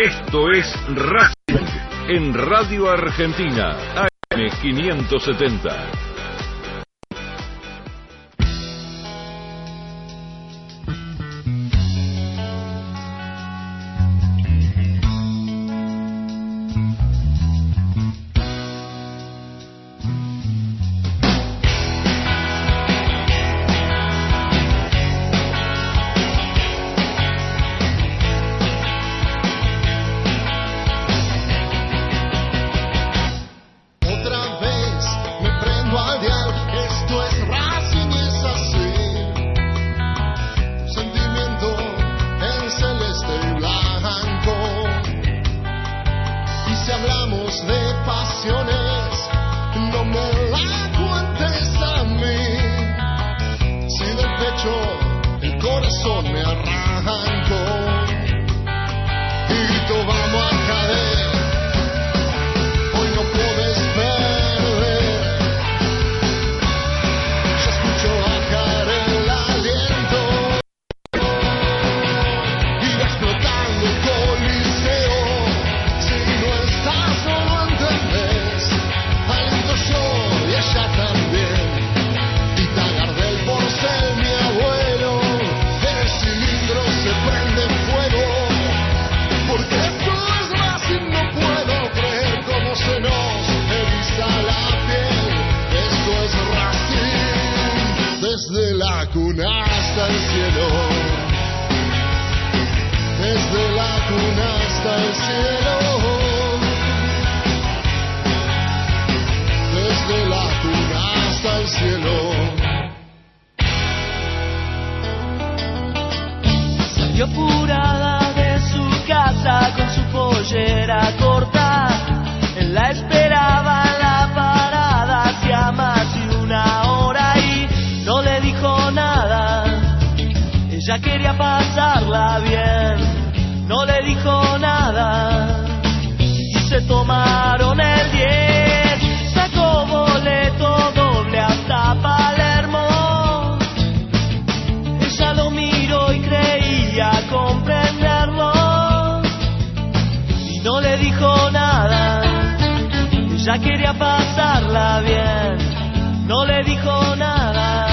Esto es Racing en Radio Argentina, Quería pasarla bien, no le dijo nada.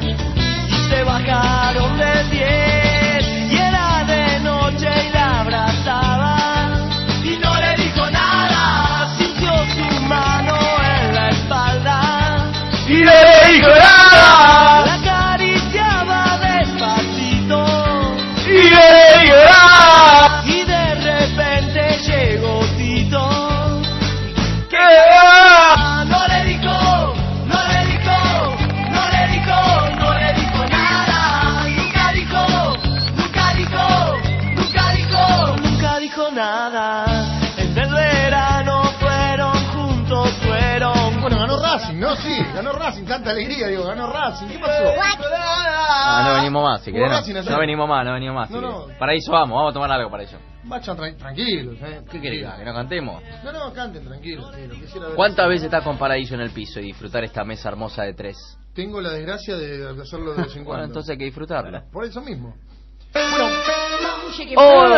Y se bajaron de diez y era de noche y la abrazaba. Y no le dijo nada, sintió su mano en la espalda. Y le dijo nada. AM 570. Paraíso vamos, vamos a tomar algo para eso. Vayan tranquilos, eh. ¿Qué querés? ¿Que nos cantemos? No, no, canten tranquilos. ¿Cuántas veces estás con Paraíso en el piso y disfrutar esta mesa hermosa de tres? Tengo la desgracia de hacerlo de vez en cuando. bueno, entonces hay que disfrutarla. Por eso mismo. Bueno. ¡Oh!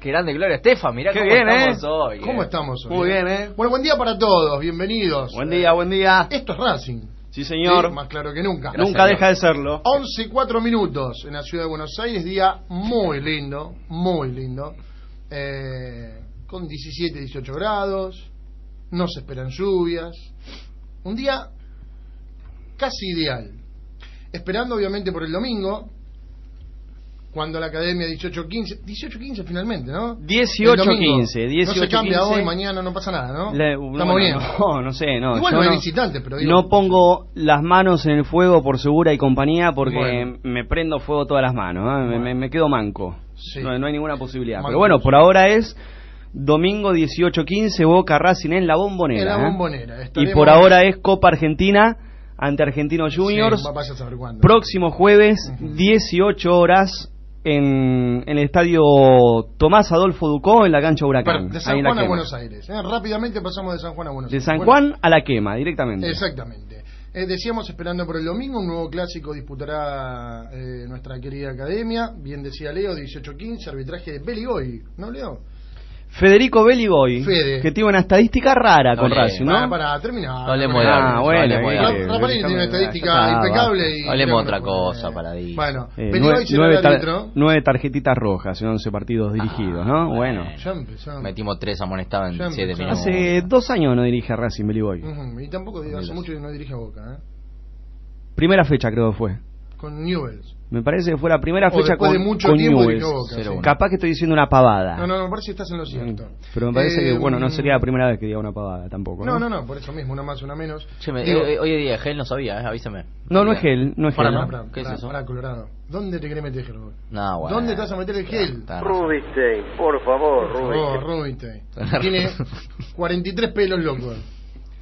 Qué grande Gloria Estefan, mirá cómo bien, estamos ¿eh? hoy. ¿Cómo estamos hoy? Muy bien, ¿eh? Bueno, buen día para todos, bienvenidos. Buen día, buen día. Esto es Racing. Sí, señor. Sí, más claro que nunca. nunca deja de serlo. 11 y 4 minutos en la ciudad de Buenos Aires, día muy lindo, muy lindo. Eh, con 17, 18 grados, no se esperan lluvias. Un día casi ideal. Esperando obviamente por el domingo, cuando la academia 18-15, 18-15 finalmente, ¿no? 18-15, No se cambia hoy, mañana no pasa nada, ¿no? Le, Estamos bien. No, no sé, no. Igual no hay no, visitantes, pero digo, no pongo las manos en el fuego por segura y compañía porque Bueno. me prendo fuego todas las manos, ¿eh? me, me- me quedo manco. Sí. No, no hay ninguna posibilidad. Manco. Pero bueno, por ahora es domingo 18-15, Boca Racing en la bombonera. En la ¿eh? Bombonera, Y estaremos- por ahora es Copa Argentina ante Argentinos Juniors. Sí, a saber cuándo. Próximo jueves, 18 horas, en, en el estadio Tomás Adolfo Ducó, en la cancha Huracán. de San Juan a. Buenos Aires. ¿eh? Rápidamente pasamos de San Juan a Buenos De Aires. San Bueno, Juan a la quema, directamente. Exactamente. Eh, decíamos, esperando por el domingo, un nuevo clásico disputará eh, nuestra querida academia. Bien decía Leo, 18-15, arbitraje de Beligoy. ¿No, Leo? Federico Belliboy, Fede. que tiene una estadística rara con Racing, ¿no? Para, para terminar. No hablemos de terminar. árbitros, Ah, bueno, eh, tiene una estadística impecable. y Hablemos otra cosa, puede. Paradis. Bueno, Eh, Beligoy nueve, nueve tarjetitas rojas en 11 partidos dirigidos, ¿no? Bueno. Metimos tres amonestados en siete empezamos. minutos. Hace dos años no dirige a Racing Belliboy. Ujú, Y tampoco hace mucho que no dirige a Boca, ¿eh? Primera fecha creo que fue. Con Newells. Me parece que fue la primera fecha con, de mucho con tiempo Newell's. sí. Capaz que estoy diciendo una pavada. No, no, no, me parece que estás en lo cierto. Pero me parece Eh, que, bueno, no sería la primera vez que diga una pavada tampoco. No, no, no, por eso mismo, una más, una menos. Che, me- Digo, eh, eh, hoy día Gel no sabía, eh, avísame. No, no es gel, no es gel. para, ¿no? para, ¿Qué es para, eso? para, Colorado. ¿Dónde te querés meter gel? vos? No, bueno. ¿Dónde te vas a meter el gel? Rubinstein, por favor, Rubinstein. Rubinstein. Tiene 43 pelos locos.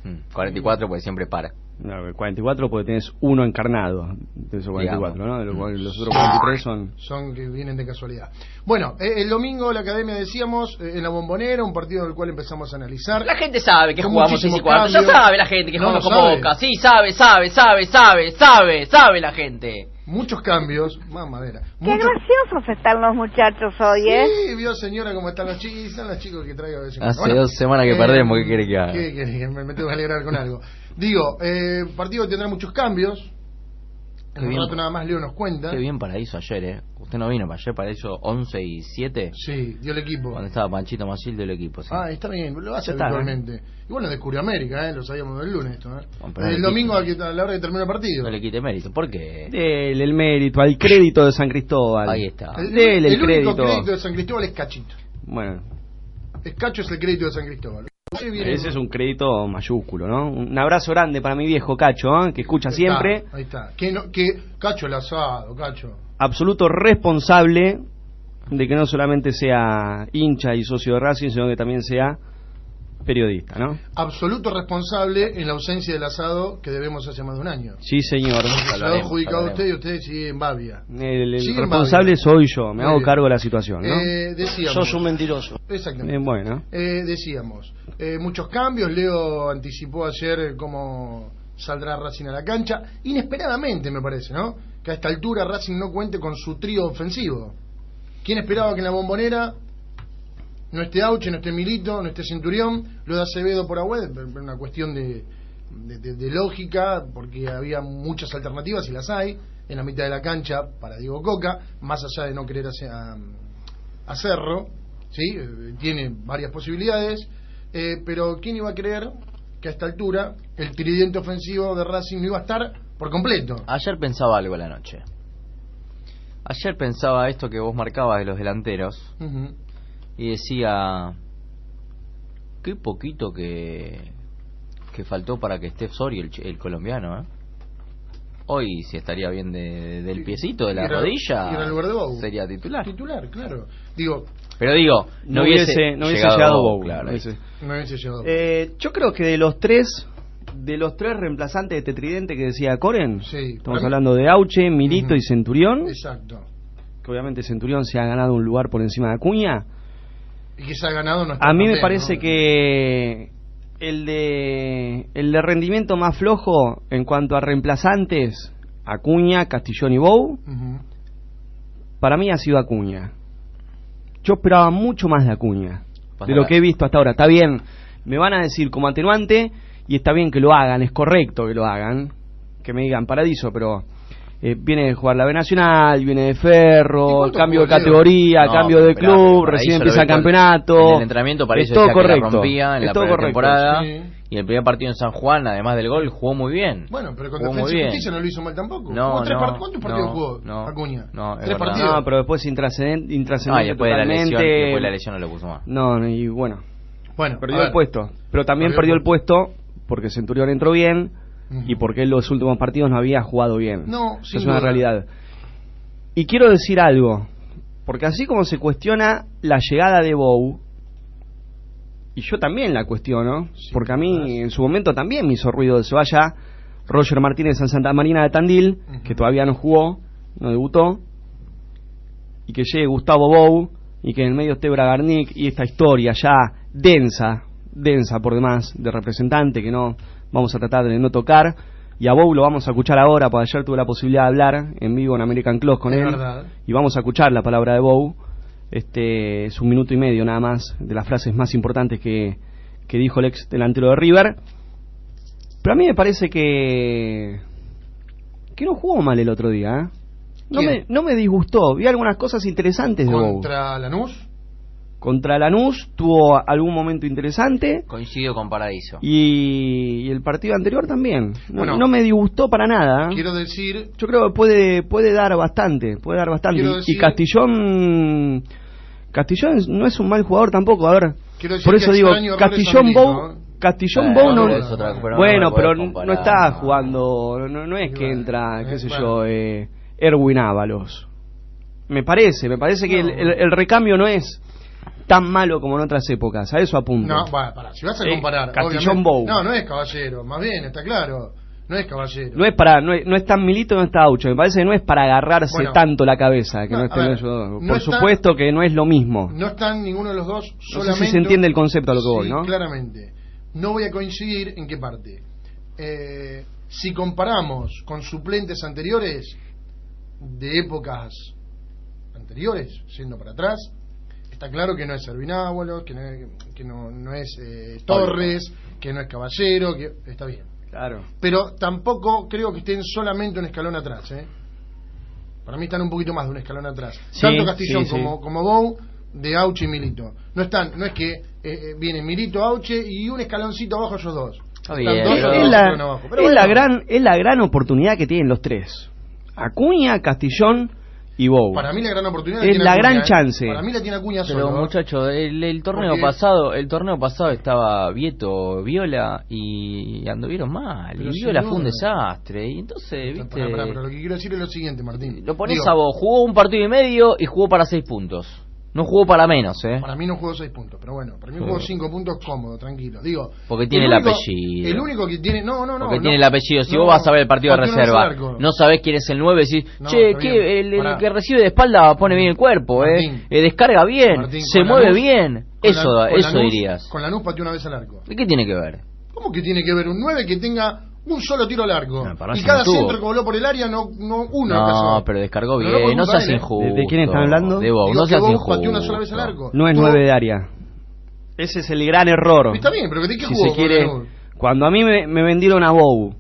Mm, 44 porque siempre para. No, 44 porque tenés uno encarnado de esos 44, ¿no? De los, cuales los otros 43 son... Son que vienen de casualidad. Bueno, eh, el domingo la academia decíamos eh, en la bombonera, un partido del cual empezamos a analizar. La gente sabe que Con jugamos muchísimos 6 y cuarto. Ya sabe la gente que No jugamos sabe. Boca. Sí, sabe, sabe, sabe, sabe, sabe, sabe la gente. Muchos cambios, más madera. Qué Muchos- graciosos están los muchachos hoy, ¿eh? Sí, vio señora cómo están los chicos, están los chicos que traigo en cuando. Hace dos semanas que perdemos, ¿qué quiere que haga? ¿Qué quiere que me, me tengo que alegrar con algo? Digo, eh, partido tendrá muchos cambios. En un bien. rato nada más Leo nos cuenta. Qué bien paraíso ayer, eh. Usted no vino para ayer, paraíso 11 y 7. Sí, dio el equipo. Cuando estaba Panchito Masil del equipo, sí. Ah, está bien, lo hace habitualmente. Y bueno, descubrió América, ¿eh? lo sabíamos del lunes esto. ¿eh? Bueno, el domingo a, la hora que termina el partido. No le quite mérito. ¿Por qué? Dele el mérito, al crédito de San Cristóbal. Ahí está. El, Dele el, el único crédito. crédito de San Cristóbal es Cachito. Bueno, Es Cacho es el crédito de San Cristóbal. Ese es un crédito mayúsculo, ¿no? Un abrazo grande para mi viejo Cacho, ¿eh? que escucha Ahí siempre. está, ahí está. Que, no, que Cacho el asado, Cacho. Absoluto responsable de que no solamente sea hincha y socio de Racing, sino que también sea periodista, ¿no? Absoluto responsable en la ausencia del asado que debemos hace más de un año. Sí, señor. Se ha adjudicado usted y usted sigue en Babia. El, responsable soy yo, me Muy hago bien. cargo de la situación, ¿no? Eh, decíamos. mentiroso. Exactamente. Eh, bueno, Eh, decíamos, eh, muchos cambios. Leo anticipó ayer cómo saldrá Racing a la cancha. Inesperadamente, me parece, ¿no? Que a esta altura Racing no cuente con su trío ofensivo. ¿Quién esperaba que en la bombonera no esté Auche, no esté Milito, no esté Centurión, lo de Acevedo por Agüed? Una cuestión de, de, de- de lógica, porque había muchas alternativas y las hay en la mitad de la cancha para Diego Coca, más allá de no querer hacer a, a Cerro, ¿sí? Eh, tiene varias posibilidades, eh, pero ¿quién iba a creer que a esta altura el tridente ofensivo de Racing no iba a estar por completo? Ayer pensaba algo a la noche. Ayer pensaba esto que vos marcabas de los delanteros Ujú. Y decía qué poquito que que faltó para que esté Soria el, ch- el colombiano, ¿eh? Hoy si estaría bien de- del piecito, de la Y era- rodilla, y era el lugar de Bou. sería titular. Titular, claro. Digo, Pero digo, no, no hubiese, no hubiese llegado Bou, Bow, claro. no hubiese- no hubiese llegado. Eh, yo creo que de los tres, de los tres reemplazantes de este tridente que decía Coren, Sí, estamos hablando de Auche, Milito y Centurión, Exacto. que obviamente Centurión se ha ganado un lugar por encima de Acuña. Y que se ha ganado no está A mí me parece que el de el de rendimiento más flojo en cuanto a reemplazantes, Acuña, Castillón y Bow, Ujú. para mí ha sido Acuña. Yo esperaba mucho más de Acuña, de lo que he visto hasta ahora. Está bien, me van a decir como atenuante y está bien que lo hagan, es correcto que lo hagan, que me digan paradiso, pero eh, viene de jugar la B Nacional, viene de ¿Y Ferro, cambio de categoría, No, cambio de club, recién empieza el campeonato. En el entrenamiento es todo que la rompía en es la todo primera correcto. temporada Sí. y el primer partido en San Juan, además del gol, jugó muy bien. Bueno, pero con jugó muy Defensa. Justicia no lo hizo mal tampoco. No, Jugó tres no, part- ¿Cuántos partidos no, jugó no, Acuña? no, es tres partidos. No, pero después intrascendente, Ah, y intrascendente después de la totalmente. lesión, después de la lesión no lo puso más. No, y bueno, Bueno, perdió el puesto. Pero también Perdió el puesto porque Centurión entró bien Y porque él los últimos partidos no había jugado bien. No, Eso es una realidad. Y quiero decir algo, porque así como se cuestiona la llegada de Bow, y yo también la cuestiono, Sí, porque a mí en su momento también me hizo ruido de se vaya Roger Martínez en Santa Marina de Tandil, que todavía no jugó, no debutó, y que llegue Gustavo Bow, y que en el medio esté Bragarnik, y esta historia ya densa, densa por demás, de representante, que no vamos a tratar de no tocar, y a Bow lo vamos a escuchar ahora, porque ayer tuve la posibilidad de hablar en vivo en American Close con Es él verdad. y vamos a escuchar la palabra de Bow. Este es un minuto y medio nada más de las frases más importantes que, que dijo el ex delantero de River. Pero a mí me parece que que no jugó mal el otro día. ¿eh? No me, no me disgustó. Vi algunas cosas interesantes de Bow. Contra Lanús. Contra Lanús tuvo algún momento interesante Coincido con Paradiso. y, y el partido anterior también. No, Bueno. no me disgustó para nada. Quiero decir, Yo creo que puede puede dar bastante, puede dar bastante. Y- decir- Y Castillón Castillón es- no es un mal jugador tampoco, a ver. Quiero decir Por eso digo, Castillón Bow, ¿eh? Castillón Bueno, Bow no, bueno, pero no, está jugando, no, no es que bueno, entra, qué eh, sé bueno. yo, eh, Erwin Ábalos. Me parece, me parece que No. el, el- el recambio no es tan malo como en otras épocas, a eso apunto. No, pará, si vas a Eh, comparar. Castillón obviamente- Bow. No, no es caballero, más bien, está claro. No es caballero. No es para, no es, no es tan milito, no está Aucho. Me parece que no es para agarrarse Bueno. tanto la cabeza que No, no, estén ver, ellos dos. no Por supuesto que no es lo mismo. No están ninguno de los dos No sé solamente. si se entiende el concepto a lo que voy, ¿no? claramente. No voy a coincidir en qué parte. Eh, si comparamos con suplentes anteriores, de épocas anteriores, yendo para atrás, está claro que no es Servinábulos, que no es, que no, no es eh, Torres, que no es Caballero, que está bien. Claro. Pero tampoco creo que estén solamente un escalón atrás, ¿eh? Para mí están un poquito más de un escalón atrás. Sí, Tanto Castillón sí, sí. como, como Bou, de Auche y Milito. No están, no es que eh, eh, viene Milito, Auche y un escaloncito abajo ellos dos. Bien, pero- Es la, escalones abajo. Pero es la gran, es la gran oportunidad que tienen los tres. Acuña, Castillón y Bow. Para mí la gran oportunidad Es tiene la Acuña, gran ¿eh? chance. Para mí la tiene Acuña Pero solo. ¿eh? muchacho, el, el torneo Porque- pasado, el torneo pasado estaba Vieto, Viola y anduvieron mal. Pero y Viola fue un desastre. Y entonces, viste, pero lo que quiero decir es lo siguiente, Martín. lo pones Digo, a vos, jugó un partido y medio y jugó para seis puntos. No jugó para menos, ¿eh? Para mí no jugó 6 puntos, pero bueno, para mí Sí. jugó 5 puntos cómodo, tranquilo. Digo, Porque tiene el único- apellido. El único que tiene, no, no, no. Porque no. tiene el apellido. Si No, vos vas a ver el partido de reserva, el arco. no sabés quién es el 9, decís, No, che, que el, el que recibe de espalda pone bien el cuerpo, eh, Martín. Eh, descarga bien, Martín, se mueve bien. Eso, la- eso dirías. Con la NUS pateó una vez al arco. ¿Y qué tiene que ver? ¿Cómo que tiene que ver un 9 que tenga un solo tiro al arco? No, y cada no centro que voló por el área, no, no uno No, pero descargó Pero bien, por no seas injusto. ¿De- quién están hablando? De vos, Digo no seas injusto. una sola vez al arco. No es nueve de área. Ese es el gran error. Está bien, pero ¿de qué si jugó se quiere, cuando a mí me, me vendieron a Bow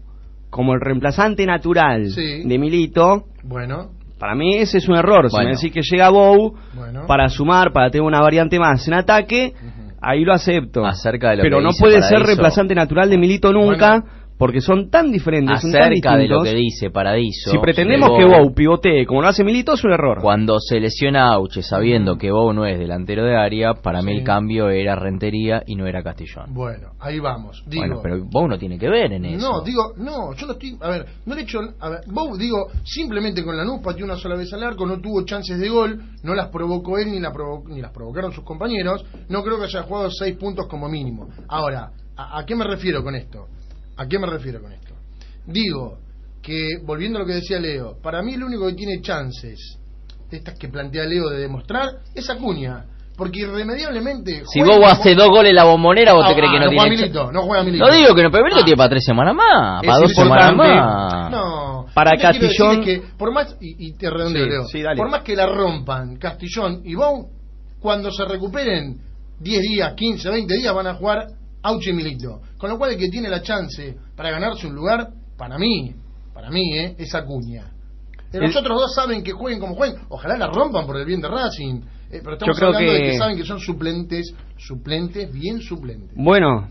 como el reemplazante natural Sí. de Milito, Bueno, para mí ese es un error. Si me decís que llega Bow bueno. para sumar, para tener una variante más en ataque, ahí lo acepto. Acerca de lo Pero que no puede ser reemplazante natural de Milito nunca, Bueno. Porque son tan diferentes, son tan Acerca de lo que dice Paradiso. si pretendemos de que Bow, pivotee como lo hace Milito, es un error. Cuando se lesiona Auche sabiendo que Bow no es delantero de área, para mí Sí. el cambio era Rentería y no era Castillón. Bueno, ahí vamos. Digo, bueno, pero Bow no tiene que ver en eso. No, digo, no, yo no estoy, a ver, no le he hecho, a ver, Bow, digo, simplemente con la NUS pateó una sola vez al arco, no tuvo chances de gol, no las provocó él ni, la provo- ni las provocaron sus compañeros, no creo que haya jugado seis puntos como mínimo. Ahora, ¿a, a qué me refiero con esto? ¿A qué me refiero con esto? Digo que, volviendo a lo que decía Leo, para mí el único que tiene chances de estas que plantea Leo de demostrar es Acuña, porque irremediablemente... Si juegue Bow como- hace dos goles en la bombonera, ¿vos Ah, te crees ah, que no, tiene Milito, no juega Milito. No digo que no, pero Milito Ah. tiene para tres semanas más, Es para dos semanas más. No, Para Castillón- que por más y, y te redondeo, Sí, Leo, sí, dale. por más que la rompan Castillón y Bow, cuando se recuperen 10 días, 15, 20 días van a jugar Auche y Milito. Con lo cual el que tiene la chance para ganarse un lugar, para mí, para mí, eh, es Acuña. Eh, Los otros dos saben que jueguen como jueguen. Ojalá la rompan por el bien de Racing. Eh, pero estamos Yo creo hablando de que saben que son suplentes, suplentes, bien suplentes. Bueno,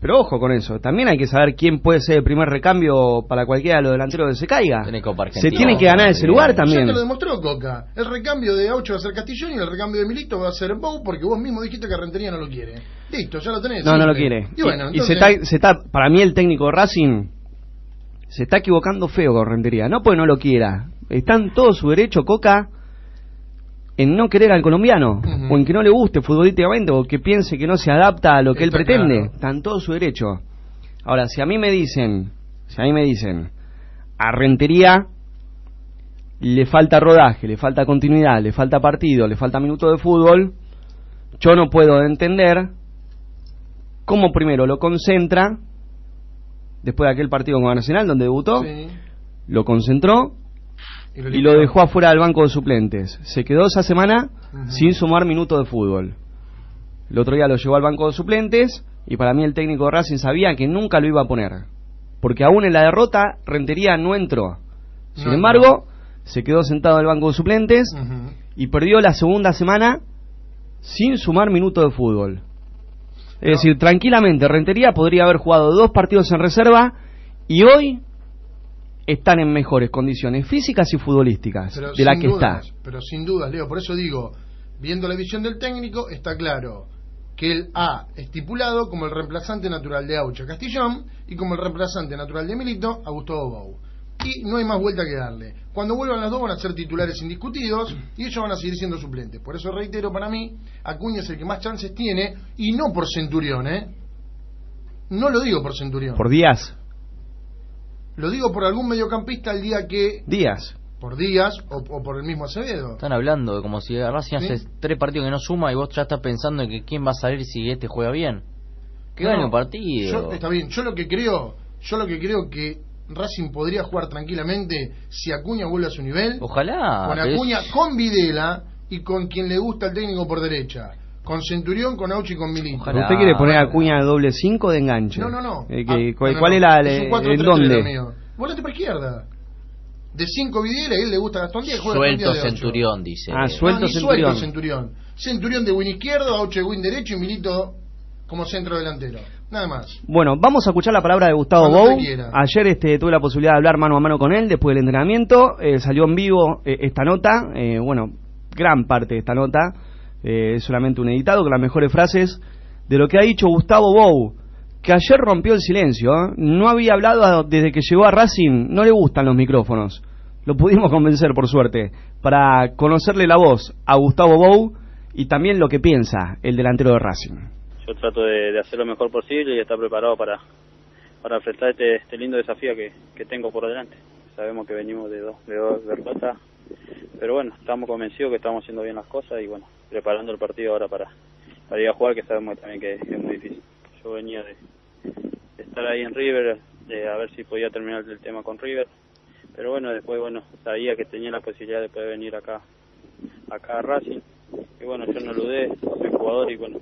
pero ojo con eso. También hay que saber quién puede ser el primer recambio para cualquiera de los delanteros que se caiga. Se tiene que ganar ese lugar Ya también. te lo demostró Coca. El recambio de Aucho va a ser Castillón y el recambio de Milito va a ser Bow porque vos mismo dijiste que Rentería no lo quiere. Listo, ya lo tenés. No, no lo quiere. Y bueno, Y- y se está, se está, para mí el técnico de Racing se está equivocando feo con Rentería. No porque no lo quiera. Está en todo su derecho, Coca, en no querer al colombiano. O en que no le guste futbolísticamente. O que piense que no se adapta a lo que él pretende. claro. Está en todo su derecho. Ahora, si a mí me dicen, si a mí me dicen, a Rentería le falta rodaje, le falta continuidad, le falta partido, le falta minuto de fútbol, yo no puedo entender cómo primero lo concentra después de aquel partido con Nacional donde debutó, Sí. lo concentró Y y lo dejó afuera del banco de suplentes. Se quedó esa semana sin sumar minutos de fútbol. El otro día lo llevó al banco de suplentes y para mí el técnico de Racing sabía que nunca lo iba a poner. Porque aún en la derrota Rentería no entró. Sin No embargo, se quedó sentado en el banco de suplentes y perdió la segunda semana sin sumar minutos de fútbol. Es No. decir, tranquilamente Rentería podría haber jugado dos partidos en reserva y hoy están en mejores condiciones físicas y futbolísticas Pero de la que dudas, está. Pero sin dudas, Leo, por eso digo, viendo la visión del técnico, está claro que él ha estipulado como el reemplazante natural de Aucha Castillón y como el reemplazante natural de Milito a Gustavo Bou. Y no hay más vuelta que darle. Cuando vuelvan las dos van a ser titulares indiscutidos y ellos van a seguir siendo suplentes. Por eso reitero, para mí, Acuña es el que más chances tiene y no por Centurión, ¿eh? No lo digo por Centurión. Por días, Lo digo por algún mediocampista el día que... días. Por Díaz o, o por el mismo Acevedo. Están hablando de como si Racing hace tres partidos que no suma y vos ya estás pensando en que quién va a salir si este juega bien. Que No, gane no. un partido. Yo- está bien, yo lo que creo, yo lo que creo que Racing podría jugar tranquilamente si Acuña vuelve a su nivel, Ojalá. con es- Acuña, con Videla y con quien le gusta el técnico por derecha, con Centurión, con Auchi y con Milito. Ojalá. ¿Usted quiere poner a de doble 5 de enganche? No, no, no. Eh, Ah, que- no, ¿Cuál, no, cuál no. es la... Es un ¿En 4-3-3 dónde? lo mío. Volante por izquierda. De 5 Videla y él le gusta Gastón Díaz, juega Suelto de. Centurión, dice. Ah, No, suelto ni Centurión. suelto Centurión. Centurión de win izquierdo, Auche de win derecho y Milito como centro delantero. Nada más. Bueno, vamos a escuchar la palabra de Gustavo Cuando Bou. Ayer este, tuve la posibilidad de hablar mano a mano con él después del entrenamiento. Eh, salió en vivo eh, esta nota. eh, bueno, gran parte de esta nota. Eh, es solamente un editado con las mejores frases de lo que ha dicho Gustavo Bou. Que ayer rompió el silencio. ¿eh? No había hablado desde que llegó a Racing. No le gustan los micrófonos. Lo pudimos convencer, por suerte, para conocerle la voz a Gustavo Bou y también lo que piensa el delantero de Racing. yo trato de, de hacer lo mejor posible y estar preparado para, para enfrentar este, este lindo desafío que, que tengo por delante. Sabemos que venimos de dos, de dos derrotas, pero bueno, estamos convencidos que estamos haciendo bien las cosas y bueno, preparando el partido ahora para, para ir a jugar, que sabemos también que es muy difícil. Yo venía de, estar ahí en River, de a ver si podía terminar el tema con River, pero bueno, después bueno, sabía que tenía la posibilidad de poder venir acá, acá a Racing, y bueno, yo no dudé, soy jugador y bueno,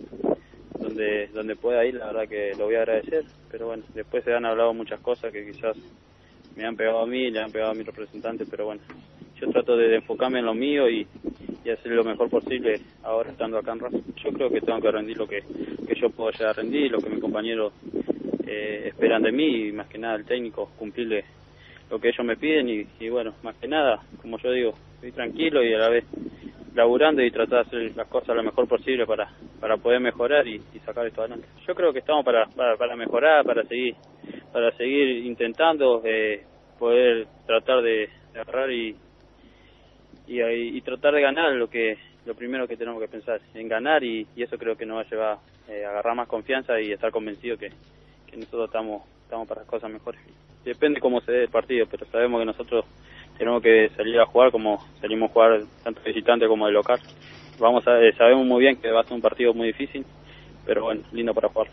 donde donde pueda ir, la verdad que lo voy a agradecer, pero bueno, después se han hablado muchas cosas que quizás me han pegado a mí, le han pegado a mi representante, pero bueno, yo trato de, enfocarme en lo mío y, hacer lo mejor posible ahora estando acá en Racing. Yo creo que tengo que rendir lo que, que yo puedo llegar rendir, lo que mis compañeros eh, esperan de mí y más que nada el técnico, cumplirle lo que ellos me piden y, y bueno, más que nada, como yo digo, estoy tranquilo y a la vez laburando y tratar de hacer las cosas lo mejor posible para, para poder mejorar y, y sacar esto adelante. Yo creo que estamos para, para, para mejorar, para seguir para seguir intentando eh, poder tratar de, de agarrar y, y, y tratar de ganar lo que lo primero que tenemos que pensar en ganar y, eso creo que nos va a llevar eh, a agarrar más confianza y estar convencido que, nosotros estamos estamos para cosas mejores. Depende cómo se dé el partido pero sabemos que nosotros tenemos que salir a jugar como salimos a jugar tanto visitante como de local. Vamos a eh, sabemos muy bien que va a ser un partido muy difícil pero bueno lindo para jugar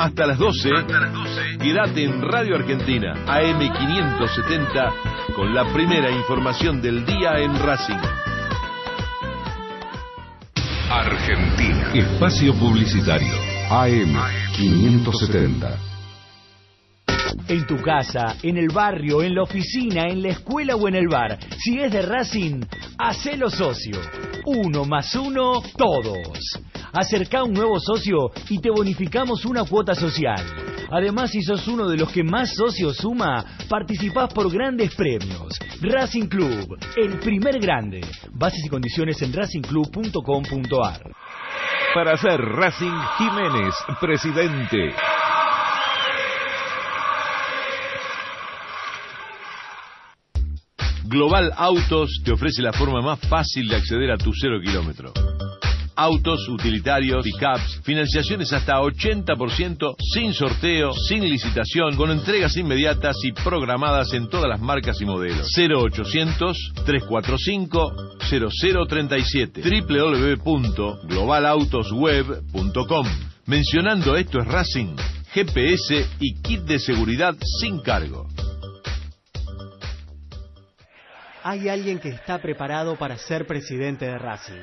Hasta las 12. Quédate en Radio Argentina, AM570, con la primera información del día en Racing. Argentina. Espacio Publicitario. AM570. En tu casa, en el barrio, en la oficina, en la escuela o en el bar. Si es de Racing, hacelo socio. Uno más uno, todos. Acerca un nuevo socio y te bonificamos una cuota social. Además, si sos uno de los que más socios suma, participás por grandes premios. Racing Club, el primer grande. Bases y condiciones en racingclub.com.ar. Para hacer Racing Jiménez, presidente. Global Autos te ofrece la forma más fácil de acceder a tu cero kilómetro. Autos, utilitarios, pickups, financiaciones hasta 80%, sin sorteo, sin licitación, con entregas inmediatas y programadas en todas las marcas y modelos. 0800-345-0037 www.globalautosweb.com Mencionando esto es Racing, GPS y kit de seguridad sin cargo. Hay alguien que está preparado para ser presidente de Racing,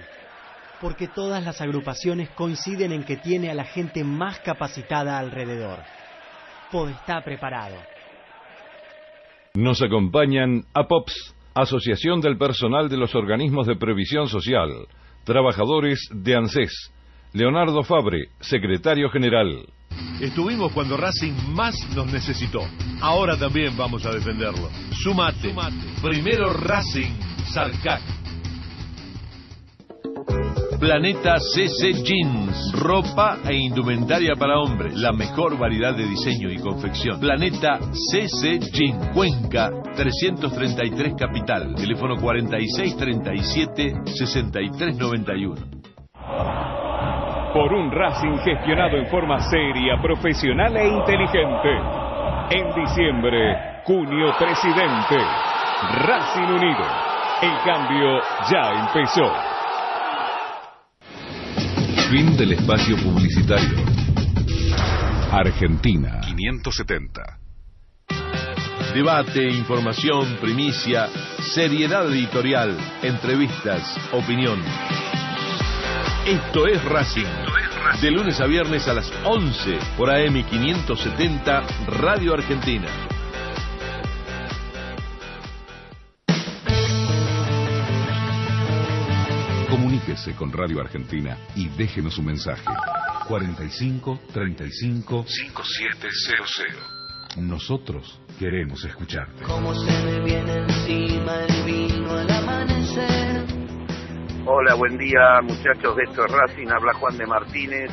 porque todas las agrupaciones coinciden en que tiene a la gente más capacitada alrededor. Pod está preparado. Nos acompañan APOPS, Asociación del Personal de los Organismos de Previsión Social, trabajadores de ANSES, Leonardo Fabre, secretario general. Estuvimos cuando Racing más nos necesitó. Ahora también vamos a defenderlo. Sumate. Primero Racing, Sarcac. Planeta CC Jeans, ropa e indumentaria para hombres, la mejor variedad de diseño y confección. Planeta CC Jeans, Cuenca 333 Capital, teléfono 4637 6391. Por un Racing gestionado en forma seria, profesional e inteligente. En diciembre, junio presidente. Racing Unido. El cambio ya empezó. Fin del espacio publicitario. Argentina 570. Debate, información, primicia, seriedad editorial, entrevistas, opinión. Esto es Racing. De lunes a viernes a las 11 por AM 570 Radio Argentina. Comuníquese con Radio Argentina y déjenos un mensaje. 45 35 5700. Nosotros queremos escucharte. Como se me viene encima el vino al amanecer. Hola, buen día muchachos de esto es Racing, habla Juan de Martínez,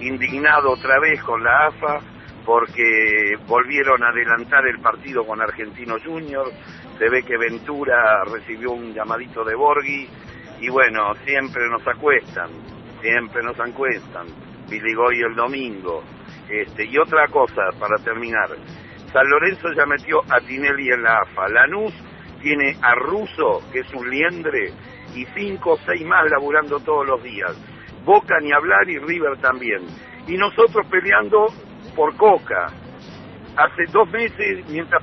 indignado otra vez con la AFA porque volvieron a adelantar el partido con Argentino Junior, se ve que Ventura recibió un llamadito de Borghi y bueno, siempre nos acuestan, siempre nos acuestan, Biligoy el domingo. Este, y otra cosa para terminar, San Lorenzo ya metió a Tinelli en la AFA, Lanús tiene a Russo, que es un liendre, y cinco o seis más laburando todos los días. Boca ni hablar y River también. Y nosotros peleando por Coca. Hace dos meses, mientras...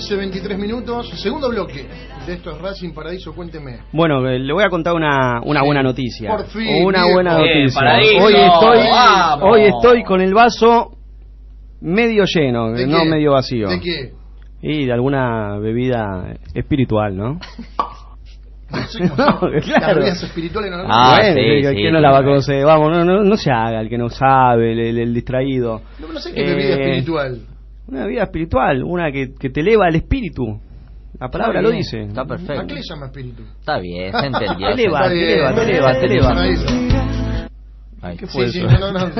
11, 23 minutos, segundo bloque de esto es Racing Paradiso, cuénteme. Bueno, eh, le voy a contar una, una buena noticia. Por fin, Una viejo. buena Bien, noticia. Paradiso, hoy estoy, vamos. hoy estoy con el vaso medio lleno, ¿De no qué? medio vacío. ¿De qué? Y de alguna bebida espiritual, ¿no? No sé cómo No. Las claro. bebidas espirituales no Ah, bueno, sí, que- sí, que no sí, la va a sí. conocer. Vamos, no, no, no se haga el que no sabe, el, el- el distraído. No, no sé qué bebida Eh, espiritual. Una bebida espiritual, una que, que te eleva el espíritu. La palabra lo dice. Está ¿A perfecto. qué le llama espíritu? Está bien, se entendió. Te eleva, te eleva, te eleva, te eleva. Ay, ¿Qué Sí, fue sí, eso? no, no, no.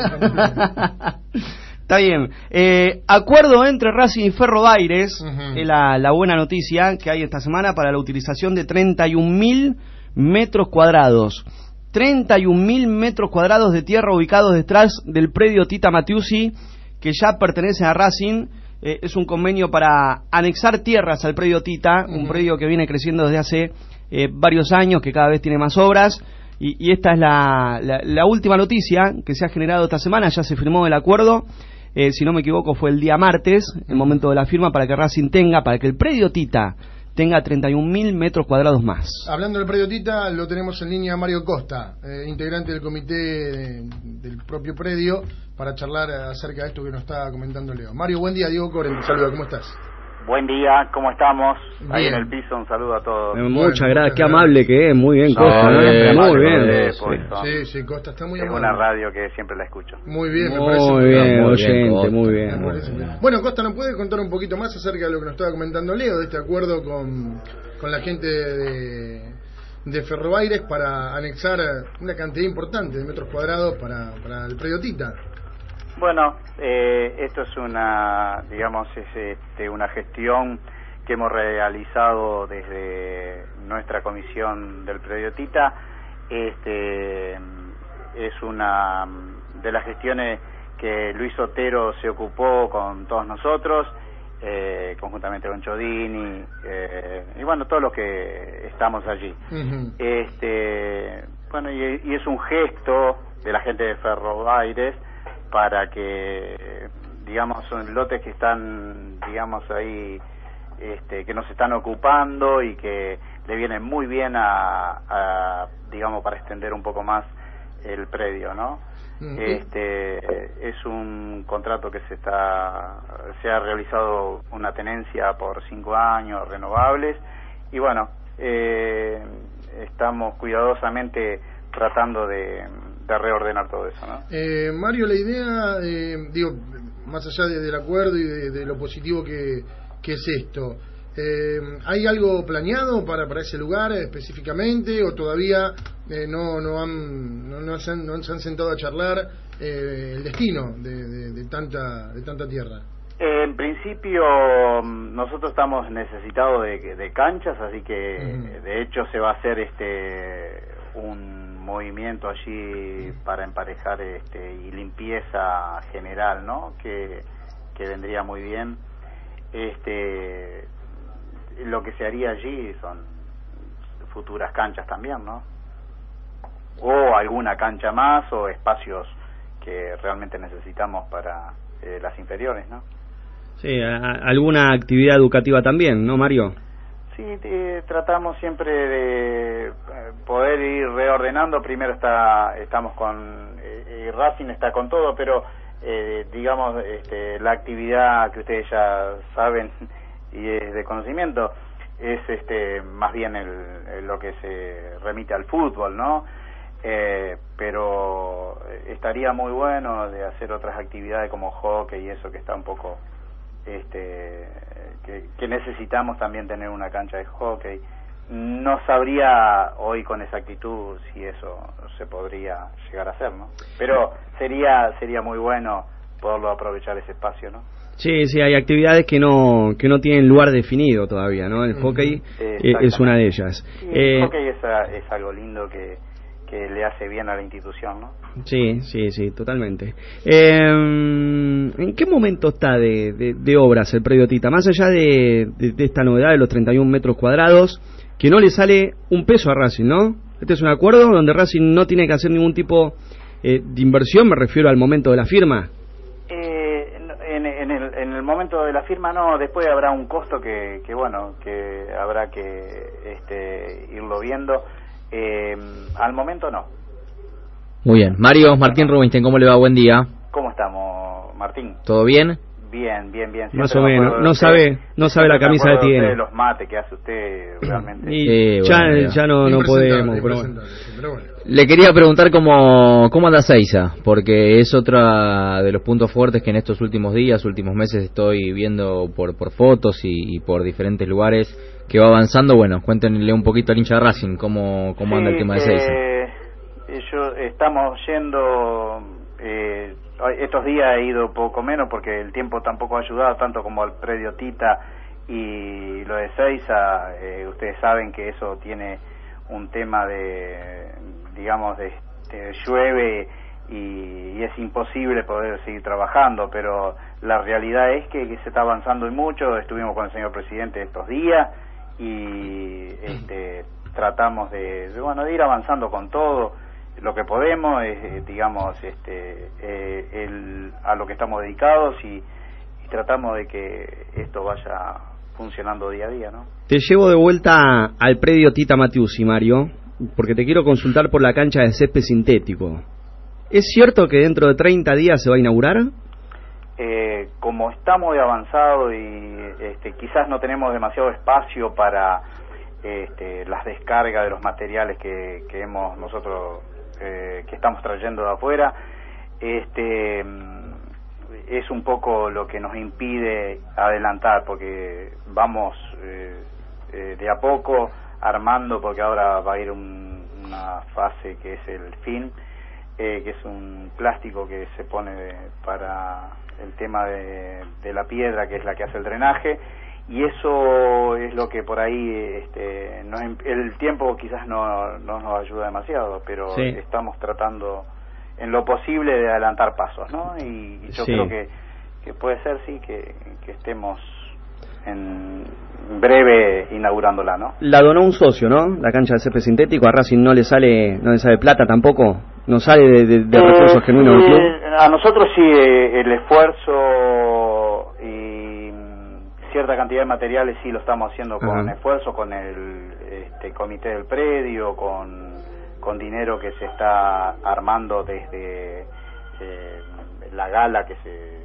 Está bien. Eh, acuerdo entre Racing y Ferro Baires, es la, la buena noticia que hay esta semana para la utilización de 31.000 metros cuadrados. 31.000 metros cuadrados de tierra ubicados detrás del predio Tita Matiusi, que ya pertenece a Racing. Eh, es un convenio para anexar tierras al predio Tita, un predio que viene creciendo desde hace eh, varios años, que cada vez tiene más obras. Y, y esta es la, la- la última noticia que se ha generado esta semana, ya se firmó el acuerdo. Eh, si no me equivoco, fue el día martes, el momento de la firma, para que Racing tenga, para que el predio Tita tenga 31.000 metros cuadrados más. Hablando del predio Tita, lo tenemos en línea Mario Costa, eh, integrante del comité de- del propio predio, para charlar acerca de esto que nos está comentando Leo. Mario, buen día, Diego Coren, te saluda, ¿cómo estás? Buen día, ¿cómo estamos? Ahí en el piso, un saludo a todos. Eh, muchas gracias, qué amable que es, muy bien, Costa, muy bien. sí. Sí, Costa, está muy es amable. una radio que siempre la escucho. Muy bien, me parece. Muy bien, Muy bien, oyente, Costa. muy bien. parece bien. Bueno, Costa, ¿nos puede contar un poquito más acerca de lo que nos estaba comentando Leo, de este acuerdo con, con la gente de, de Ferrobaires para anexar una cantidad importante de metros cuadrados para, para el predio Tita? Bueno, eh, esto es una, digamos, es este, una gestión que hemos realizado desde nuestra comisión del predio Tita. Este, es una de las gestiones que Luis Otero se ocupó con todos nosotros eh, conjuntamente con Chodini, eh, y bueno, todos los que estamos allí. Este, bueno, y, y es un gesto de la gente de Ferrobaires para que, digamos, son lotes que están, digamos, ahí, este, que nos están ocupando y que le vienen muy bien a, a, digamos, para extender un poco más el predio, ¿no? Este es un contrato que se está se ha realizado una tenencia por cinco años renovables y bueno eh, estamos cuidadosamente tratando de, de reordenar todo eso, ¿no? Eh, Mario, la idea, eh, digo, más allá de- del acuerdo y de, de lo positivo que, que es esto, eh, ¿hay algo planeado para, para ese lugar específicamente o todavía eh, no, no, han, no, no se han, no se han sentado a charlar eh, el destino de, de- de tanta, de tanta tierra? En principio nosotros estamos necesitados de, de canchas, así que de hecho se va a hacer este un movimiento allí para emparejar este y limpieza general, ¿no? Que, que vendría muy bien. Este lo que se haría allí son futuras canchas también, ¿no? O alguna cancha más o espacios que realmente necesitamos para eh, las inferiores, ¿no? Sí, a- alguna actividad educativa también, ¿no, Mario? Sí, eh, tratamos siempre de eh, poder ir reordenando. Primero está estamos con eh, y Racing está con todo, pero eh, digamos este, la actividad que ustedes ya saben y es de conocimiento es este más bien el, el- lo que se remite al fútbol, ¿no? Eh, pero estaría muy bueno de hacer otras actividades como hockey y eso que está un poco este que, que necesitamos también tener una cancha de hockey. No sabría hoy con exactitud si eso se podría llegar a hacer no pero sería sería muy bueno poderlo aprovechar ese espacio no Sí, sí, hay actividades que no que no tienen lugar definido todavía, ¿no? El hockey eh, es una de ellas. Sí, el Eh, hockey es algo lindo que que le hace bien a la institución no Sí, sí, sí, totalmente. Eh, ¿En qué momento está de, de- de obras el predio Tita? Más allá de, esta novedad de los 31 metros cuadrados, que no le sale un peso a Racing, ¿no? Este es un acuerdo donde Racing no tiene que hacer ningún tipo eh, de inversión, me refiero al momento de la firma. Eh, en, en el, en el momento de la firma no, después habrá un costo que, que bueno, que habrá que este, irlo viendo. Eh, al momento no. Muy bien. Mario, Martín Rubinstein, ¿cómo le va? Buen día. ¿Cómo estamos, Martín? ¿Todo bien? Bien, bien, bien. Más o me menos. No de sabe, no sabe la camisa de de tiene. usted, los mates que hace usted realmente. Y ya, bueno, ya no, no podemos. Pero bueno. Le quería preguntar cómo, cómo anda Seiza, porque es otra de los puntos fuertes que en estos últimos días, últimos meses estoy viendo por, por fotos y, y por diferentes lugares que va avanzando. Bueno, cuéntenle un poquito al hincha de Racing cómo, cómo anda el tema de Seiza. eh, yo estamos yendo eh, estos días he ido poco menos porque el tiempo tampoco ha ayudado tanto como al predio Tita y lo de Seiza eh, ustedes saben que eso tiene un tema de digamos de, de llueve y, y es imposible poder seguir trabajando pero la realidad es que, que se está avanzando y mucho estuvimos con el señor presidente estos días y este tratamos de, de, bueno de ir avanzando con todo lo que podemos es eh, digamos este eh, el, a lo que estamos dedicados y, y tratamos de que esto vaya funcionando día a día no Te llevo de vuelta al predio Tita Matiusi, Mario, porque te quiero consultar por la cancha de césped sintético. ¿Es cierto que dentro de 30 días se va a inaugurar? Eh, como está muy avanzado y este, quizás no tenemos demasiado espacio para este, las descargas de los materiales que, que hemos nosotros eh, que estamos trayendo de afuera este mm, es un poco lo que nos impide adelantar porque vamos eh, eh, de a poco armando porque ahora va a ir un- una fase que es el fin eh, que es un plástico que se pone para el tema de, de la piedra, que es la que hace el drenaje, y eso es lo que por ahí, este, nos im- el tiempo quizás no, no nos ayuda demasiado, pero Sí. estamos tratando en lo posible de adelantar pasos, ¿no? Y, y yo Sí. creo que, que puede ser, sí, que, que estemos en breve inaugurándola, ¿no? La donó un socio, ¿no? La cancha de césped sintético. A Racing no le sale, no le sale plata tampoco. No sale de, de- de Eh, recursos genuinos del club. eh, a nosotros sí, eh, el esfuerzo y cierta cantidad de materiales sí lo estamos haciendo con Ajá. esfuerzo, con el este, comité del predio, con, con dinero que se está armando desde eh, la gala que se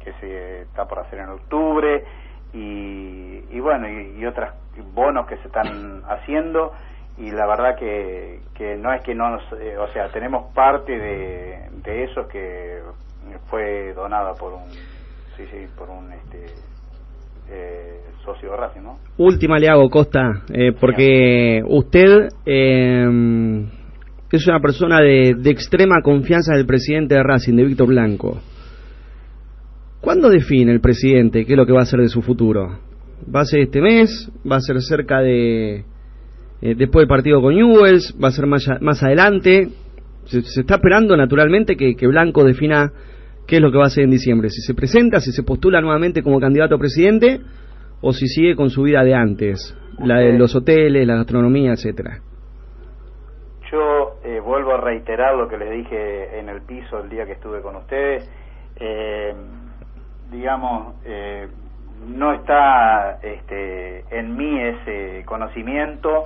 que se está por hacer en octubre y, y bueno y, y otros bonos que se están haciendo y la verdad que, que no es que no nos, eh, o sea, tenemos parte de, de eso que fue donada por un, sí, sí, por un este, eh, socio de Racing, ¿no? Última le hago, Costa, eh, porque usted eh, es una persona de, de extrema confianza del presidente de Racing, de Víctor Blanco. ¿Cuándo define el presidente qué es lo que va a hacer de su futuro? ¿Va a ser este mes? ¿Va a ser cerca de... eh, después del partido con Newells? ¿Va a ser más, más adelante? Se, se está esperando naturalmente que, que Blanco defina qué es lo que va a hacer en diciembre. Si se presenta, si se postula nuevamente como candidato a presidente o si sigue con su vida de antes, la de los hoteles, la gastronomía, etcétera. Yo eh, vuelvo a reiterar lo que les dije en el piso el día que estuve con ustedes. Eh, digamos, eh, no está este, en mí ese conocimiento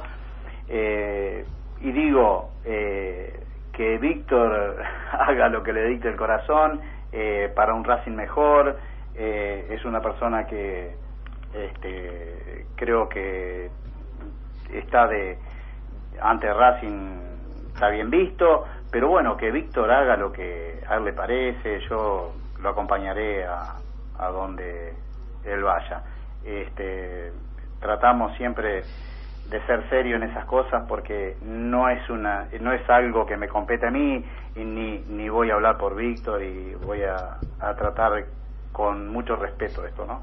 eh, y digo eh, que Víctor haga lo que le dicte el corazón eh, para un Racing mejor. eh, es una persona que este, creo que está de ante Racing está bien visto, pero bueno, que Víctor haga lo que a él le parece, yo lo acompañaré a, a donde él vaya. Este, tratamos siempre de ser serio en esas cosas porque no es una no es algo que me compete a mí y ni ni voy a hablar por Víctor y voy a, a tratar con mucho respeto esto, ¿no?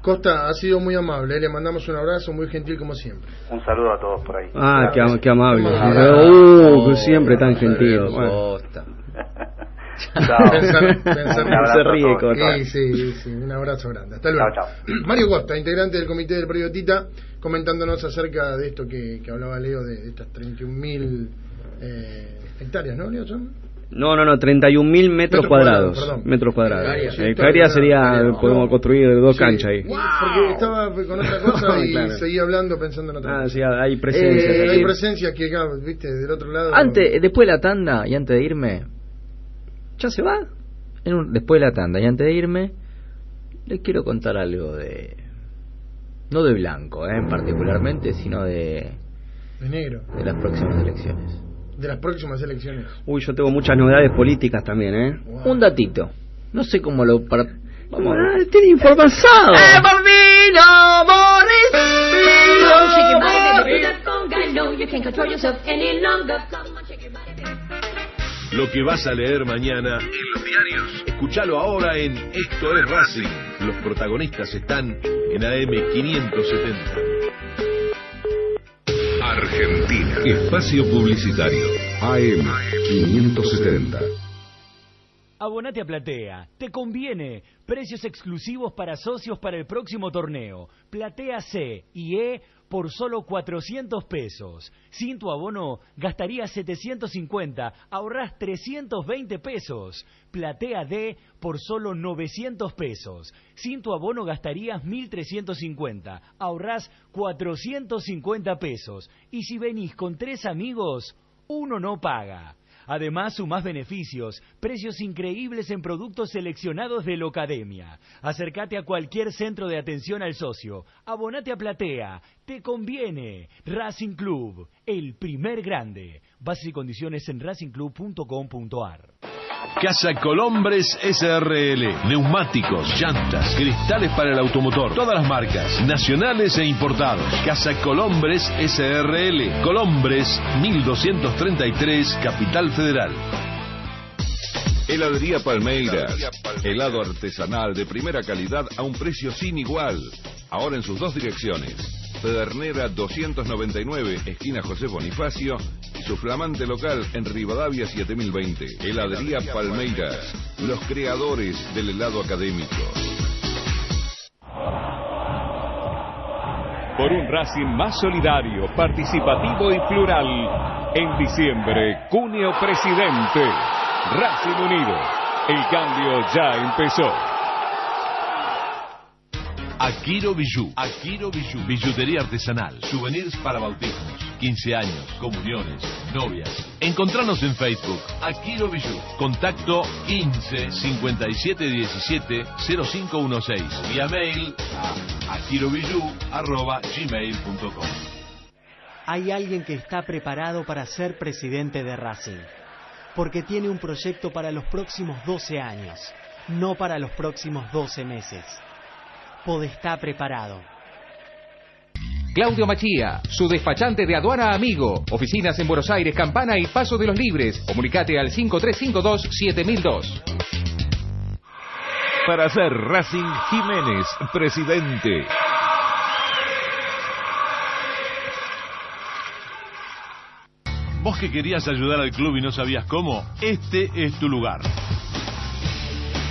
Costa, ha sido muy amable, ¿eh? le mandamos un abrazo, muy gentil como siempre. Un saludo a todos por ahí. Ah, qué, am- qué amable. amable. Uh, siempre tan gentil. Bueno. Pensar- pensar- Un abrazo Se ríe. Costa. Sí, sí, sí, un abrazo grande. Hasta luego. Chao, Mario Costa, integrante del comité del predio Tita, comentándonos acerca de esto que, que hablaba Leo, de, de estas 31.000 eh, hectáreas, ¿no, Leo? Son? No, no, no, 31.000 metros Metros cuadrados. cuadrados, metros cuadrados. Hectáreas. Hectáreas sería, Hectáreas. podemos construir dos Sí. canchas ahí. Porque estaba con otra cosa y Claro. seguía hablando pensando en otra Ah, cosa. sí, hay presencia. Eh, hay presencia que, claro, viste, del otro lado. Antes, después de la tanda y antes de irme, ya se va. En un- después de la tanda y antes de irme, les quiero contar algo de, no de blanco, eh, particularmente, sino de, De negro. de las próximas elecciones. De las próximas elecciones. Uy, yo tengo muchas novedades políticas también, ¿eh? Un datito, no sé cómo lo para, vamos. Ah, tiene información. ¡Eh, Bambino, Morris! Shake your body, baby, do that conga. No, you can't control yourself any longer. Come on, shake your body, baby. Lo que vas a leer mañana en los diarios. Escúchalo ahora en Esto es Racing. Los protagonistas están en AM 570. Argentina. Espacio Publicitario. AM 570. Abonate a Platea, te conviene. Precios exclusivos para socios para el próximo torneo. Platea C y E por solo 400 pesos. Sin tu abono gastarías 750, ahorrás 320 pesos. Platea D por solo 900 pesos. Sin tu abono gastarías 1350, ahorrás 450 pesos. Y si venís con tres amigos, uno no paga. Además, sumás beneficios, precios increíbles en productos seleccionados de Locademia. Acércate a cualquier centro de atención al socio. Abonate a Platea. Te conviene. Racing Club, el primer grande. Bases y condiciones en racingclub.com.ar. Casa Colombres SRL. Neumáticos, llantas, cristales para el automotor. Todas las marcas, nacionales e importados. Casa Colombres SRL. Colombres 1233, Capital Federal. Heladería Palmeiras. Helado artesanal de primera calidad a un precio sin igual. Ahora en sus dos direcciones. Pedernera 299, esquina José Bonifacio, y su flamante local en Rivadavia 7020. Heladería Palmeiras, los creadores del helado académico. por un Racing más solidario, participativo y plural. En diciembre, Cunio Presidente. Racing Unido. El cambio ya empezó. Akiro Bijou. Akiro Bijou. Billutería artesanal. Souvenirs para bautismos, 15 años, comuniones, novias. Encontranos en Facebook. Akiro Bijou. Contacto 15 57 17 0516. Vía mail a akirobijou.gmail.com Hay alguien que está preparado para ser presidente de Racing, porque tiene un proyecto para los próximos 12 años, no para los próximos 12 meses. Podestá preparado. Claudio Machía, su despachante de aduana amigo. Oficinas en Buenos Aires, Campana y Paso de los Libres. Comunicate al 5352-7002. Para ser Racing Jiménez, presidente. Que querías ayudar al club y no sabías cómo, este es tu lugar.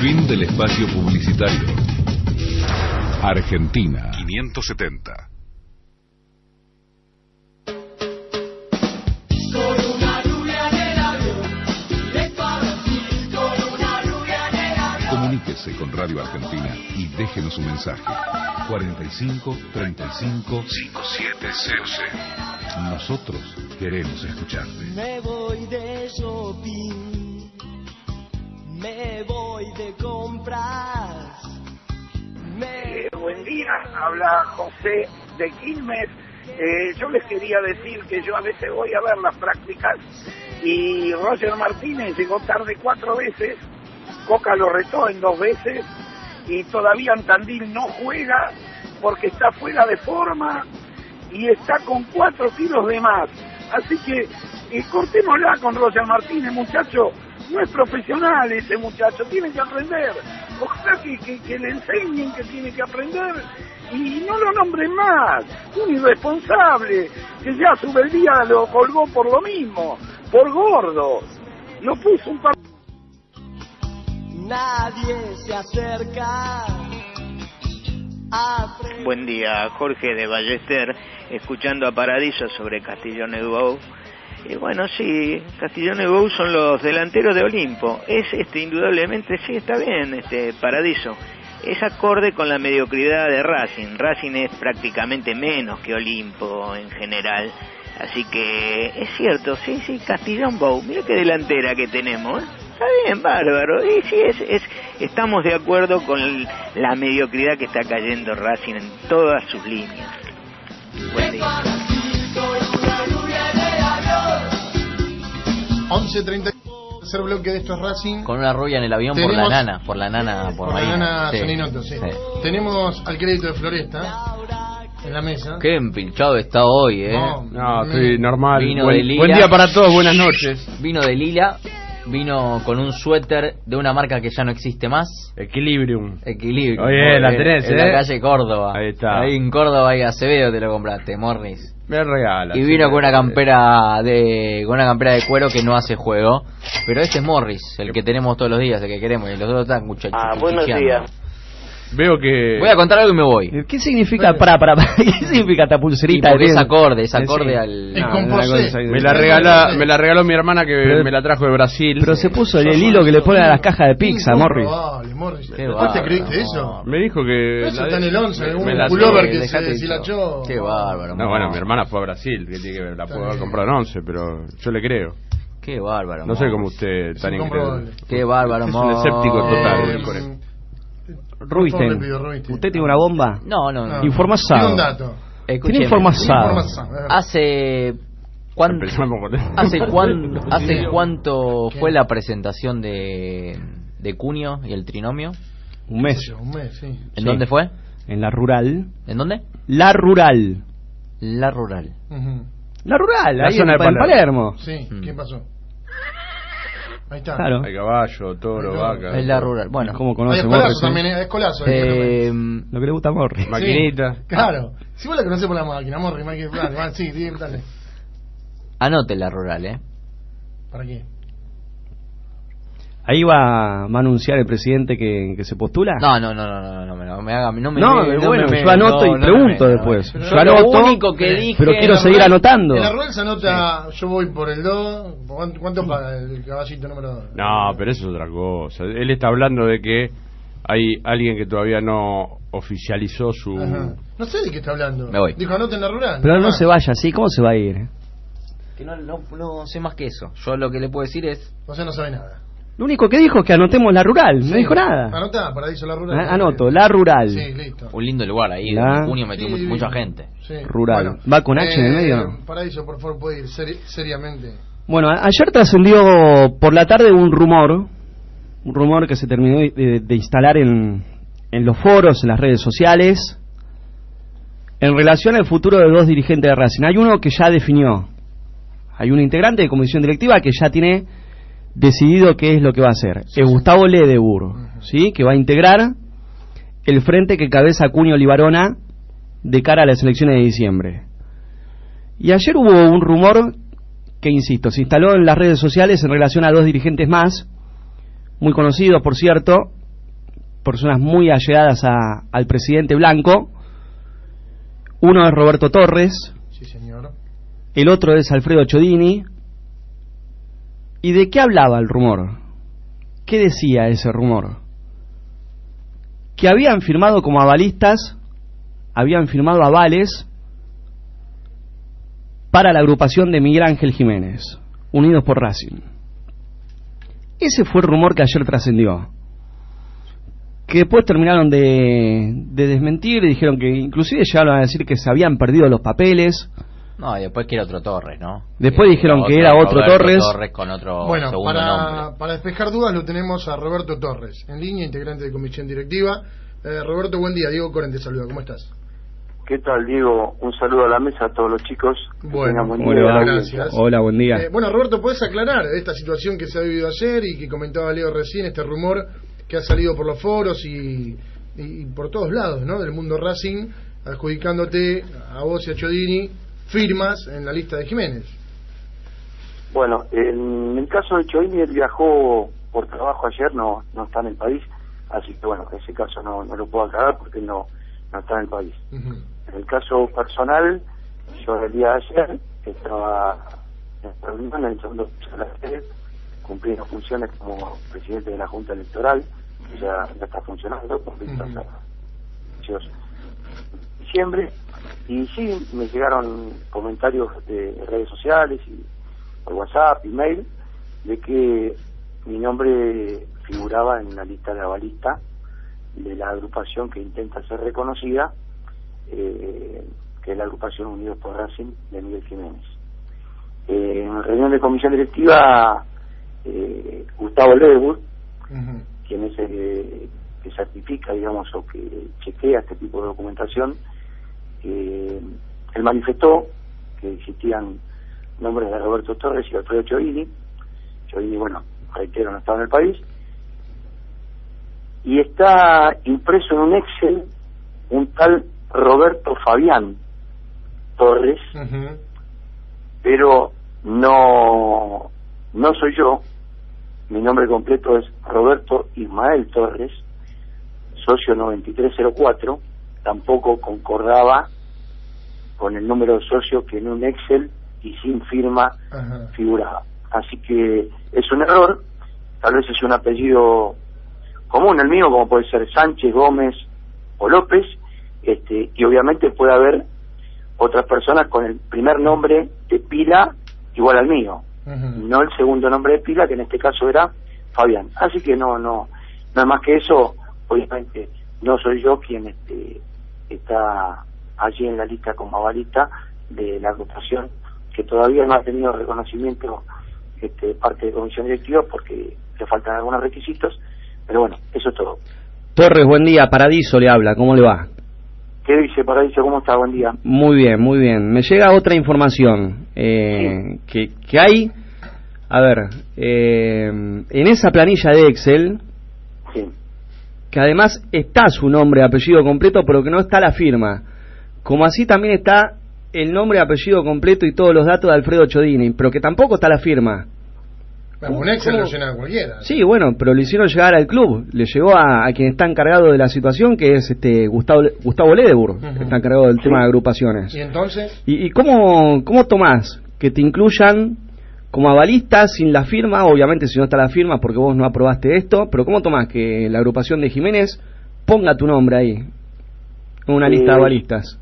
Fin del espacio publicitario. Argentina 570. Con una rubia en el avión, directo a Brasil, con una rubia en el avión. Comuníquese con Radio Argentina y déjenos su mensaje. 45 35 5700. Nosotros queremos escucharte. Me voy de shopping, me voy de compras. Me Eh, buen día, habla José de Quilmes. Eh, yo les quería decir que yo a veces voy a ver las prácticas y Roger Martínez llegó tarde cuatro veces, Coca lo retó en dos veces y todavía Antandil no juega porque está fuera de forma y está con cuatro kilos de más. Así que eh, cortémosla con Roger Martínez, muchacho. No es profesional ese muchacho, tiene que aprender. Ojalá que, que, que le enseñen que tiene que aprender y no lo nombren más. Un irresponsable que ya su día lo colgó por lo mismo, por gordo. Lo puso un par nadie se acerca. A Buen día, Jorge de Ballester, escuchando a Paradiso sobre Castillón Ebou. Y bueno, sí, Castillón Ebou son los delanteros de Olimpo. Es este indudablemente, sí, está bien, este Paradiso. Es acorde con la mediocridad de Racing. Racing es prácticamente menos que Olimpo en general. Así que es cierto, sí, sí, Castillón Bou. Mira qué delantera que tenemos, ¿eh? Está bien, bárbaro. Y sí, es, es, estamos de acuerdo con la mediocridad que está cayendo Racing en todas sus líneas. 11.30 tercer bloque de esto es Racing. Con una rubia en el avión por la nana, por la nana, por, Por la Marina. nana Sí. Sí. Sí. Tenemos al crédito de Floresta en la mesa. Qué empilchado está hoy, eh. No, No, estoy normal. Vino Buen- de lila. buen día para todos, buenas noches. Vino de lila, vino con un suéter de una marca que ya no existe más. Equilibrium. Equilibrio. Oye, la tenés, En ¿eh? la calle Córdoba. Ahí está. Ahí en Córdoba y Acevedo te lo compraste, Morris. Me regala. Y vino con una campera de con una campera de cuero que no hace juego, pero este es Morris, el que tenemos todos los días, el que queremos, y los otros están muchachos. Ah, buenos días. Veo que. Voy a contar algo y me voy. ¿Qué significa para para, para ¿Qué significa esta pulserita? es acorde, es acorde sí. al El Ah, composé. Me la, regala, me la regaló mi hermana que Pero- me la trajo de Brasil. Pero se puso el hilo que le ponen a las cajas de pizza, Morris. Qué ¿Vos te creíste eso? Me dijo que. Eso está en el 11, me- un pullover que se deshilachó. Qué bárbaro. No, bueno, mi hermana fue a Brasil, que tiene que ver, la pudo haber comprado en 11, pero yo le creo. Qué bárbaro. No sé cómo usted tan increíble. Qué bárbaro, Es un escéptico total. Rubinstein. ¿usted tiene una bomba? No, no, no. Tiene un dato. Tiene. Información. Hace ¿cuán- hace cuán- hace cuánto fue la presentación de de Cunio y el trinomio? Un mes. Un mes, sí. ¿En Sí. dónde fue? En la rural. ¿En dónde? La rural. La rural. La rural, La ahí zona en, de Palermo. Palermo. Sí, ¿qué pasó? Ahí está. Claro. Hay caballo, toro, vaca. Es la rural. Bueno. ¿Cómo Hay conoce eh? también, escolazo. ahí, Eh, Lo que le gusta a Morris. Sí, Maquinita. Claro. Si vos la conocés por la máquina, Morri, máquina, sí, sí, dale. anote la rural, ¿eh? ¿Para qué? Ahí va, va a anunciar el presidente que, que se postula. No, no, no, no, no, no, me- no me haga, no me No, me- bueno, me- yo anoto y no, no pregunto después. no, Yo yo lo anoto, único que dije pero quiero seguir anotando. En la rural se anota, yo voy por el 2. ¿Cuánto, paga el caballito número 2? No, pero eso es otra cosa. Él está hablando de que hay alguien que todavía no oficializó su... No sé de qué está hablando. Me voy. Dijo anoten en la rural. Pero no Ah. se vaya así, ¿cómo se va a ir? Que no, no, no sé más que eso. Yo lo que le puedo decir es... O sea, no sabe nada. Lo único que dijo es que anotemos la rural, no dijo nada. Anota, Paradiso la rural. Ah, Anoto, la rural. Sí, listo. Un lindo lugar ahí. La- En junio metió Sí, mucha gente. Sí. Rural. Bueno, ¿Va con H en el eh, medio o no? Paradiso, por favor, puede ir seri- seriamente. Bueno, ayer trascendió por la tarde un rumor, un rumor que se terminó de, de- de instalar en, en los foros, en las redes sociales, en relación al futuro de dos dirigentes de Racing. Hay uno que ya definió, hay un integrante de comisión directiva que ya tiene decidido qué es lo que va a hacer. Es Gustavo Ledebur, ¿sí? que va a integrar el frente que cabeza Acuña Olivarona de cara a las elecciones de diciembre. Y ayer hubo un rumor que, insisto, se instaló en las redes sociales en relación a dos dirigentes más, muy conocidos, por cierto, personas muy allegadas a- al presidente Blanco. Uno es Roberto Torres, Sí, señor. el otro es Alfredo Chodini. ¿Y de qué hablaba el rumor? ¿Qué decía ese rumor? Que habían firmado como avalistas, habían firmado avales para la agrupación de Miguel Ángel Jiménez, unidos por Racing. Ese fue el rumor que ayer trascendió. Que después terminaron de, de desmentir y dijeron que inclusive llegaron a decir que se habían perdido los papeles. No, y después que era otro Torres, ¿no? Después dijeron que era otro Roberto Torres. Torres con otro Bueno, segundo para, nombre. para despejar dudas lo tenemos a Roberto Torres, en línea, integrante de comisión directiva. Eh, Roberto, buen día. Diego Coren te saluda. ¿Cómo estás? ¿Qué tal, Diego? Un saludo a la mesa a todos los chicos. Bueno, buen hola, día. hola, gracias. Hola, buen día. Eh, bueno, Roberto, ¿puedes aclarar esta situación que se ha vivido ayer y que comentaba Leo recién, este rumor que ha salido por los foros y, y por todos lados, ¿no? Del mundo Racing, adjudicándote a vos y a Chodini firmas en la lista de Jiménez. Bueno, en el caso de Choini, él viajó por trabajo ayer, no no está en el país, así que bueno, en ese caso no, no lo puedo aclarar porque no, no está en el país. En el caso personal, yo el día de ayer estaba en reunión en el segundo cumpliendo funciones como presidente de la Junta Electoral, que ya, ya está funcionando, con vistas elecciones de diciembre, y sí, me llegaron comentarios de redes sociales y por WhatsApp, email, de que mi nombre figuraba en la lista de avalista de la agrupación que intenta ser reconocida, eh, que es la agrupación Unidos por Racing de Miguel Jiménez. Eh, en reunión de comisión directiva, eh, Gustavo Ledebur, quien es el que certifica, digamos, o que chequea este tipo de documentación, eh, él manifestó que existían nombres de Roberto Torres y Alfredo Chovini. Chovini, bueno, reitero, no estaba en el país. Y está impreso en un Excel un tal Roberto Fabián Torres, pero no, no soy yo. Mi nombre completo es Roberto Ismael Torres, socio 9304. Tampoco concordaba con el número de socio que en un Excel y sin firma figuraba. Así que es un error, tal vez es un apellido común el mío, como puede ser Sánchez, Gómez o López, este, y obviamente puede haber otras personas con el primer nombre de pila igual al mío, no el segundo nombre de pila, que en este caso era Fabián. Así que no, no, es más que eso, obviamente no soy yo quien este, está allí en la lista como avalista de la agrupación que todavía no ha tenido reconocimiento este, parte de comisión directiva porque le faltan algunos requisitos, pero bueno, eso es todo. Torres, buen día. Paradiso le habla, ¿cómo le va? ¿Qué dice Paradiso? ¿Cómo está? Buen día. Muy bien, muy bien. Me llega otra información eh, que, que hay, a ver, eh, en esa planilla de Excel, Sí. que además está su nombre, apellido completo, pero que no está la firma. Como así también está el nombre, apellido completo y todos los datos de Alfredo Chodini, pero que tampoco está la firma. Bueno, un Excel lo llena cualquiera. Sí, bueno, pero lo hicieron llegar al club. Le llegó a, a quien está encargado de la situación, que es este Gustavo, Gustavo Ledebur, que está encargado del tema de agrupaciones. ¿Y entonces? ¿Y, y cómo, cómo tomás que te incluyan como avalista sin la firma? Obviamente si no está la firma porque vos no aprobaste esto, pero ¿cómo tomás que la agrupación de Jiménez ponga tu nombre ahí? En una lista de Eh, avalistas.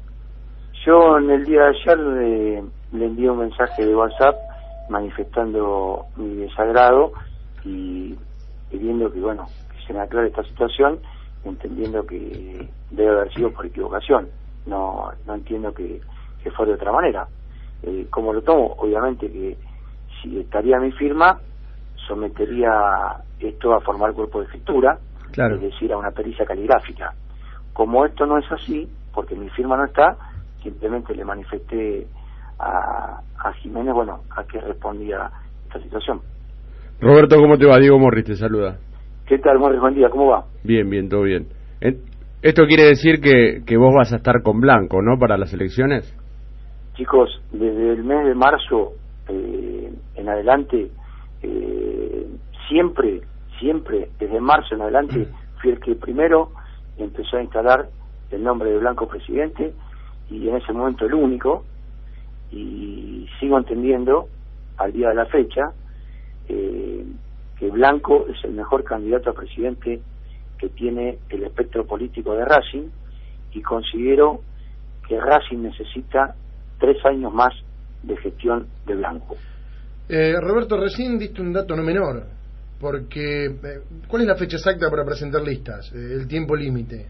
Yo en el día de ayer le, le envié un mensaje de WhatsApp manifestando mi desagrado y pidiendo que, bueno, que se me aclare esta situación, entendiendo que debe haber sido por equivocación. No, no entiendo que, que fue de otra manera. Eh, ¿Cómo lo tomo? Obviamente que si estaría mi firma, sometería esto a formar cuerpo de escritura, Claro. es decir, a una pericia caligráfica. Como esto no es así, porque mi firma no está, simplemente le manifesté a, a Jiménez, bueno, a que respondía esta situación. Roberto, ¿cómo te va? Diego Morris te saluda. ¿Qué tal, Morris? Buen día, ¿cómo va? Bien, bien, todo bien. En- Esto quiere decir que, que vos vas a estar con Blanco, ¿no? Para las elecciones. Chicos, desde el mes de marzo eh, en adelante, eh, siempre, siempre, desde marzo en adelante, fui el que primero empezó a instalar el nombre de Blanco presidente y en ese momento el único, y sigo entendiendo al día de la fecha eh, que Blanco es el mejor candidato a presidente que tiene el espectro político de Racing y considero que Racing necesita tres años más de gestión de Blanco. Eh, Roberto, recién diste un dato no menor, porque eh, ¿cuál es la fecha exacta para presentar listas? Eh, el tiempo límite.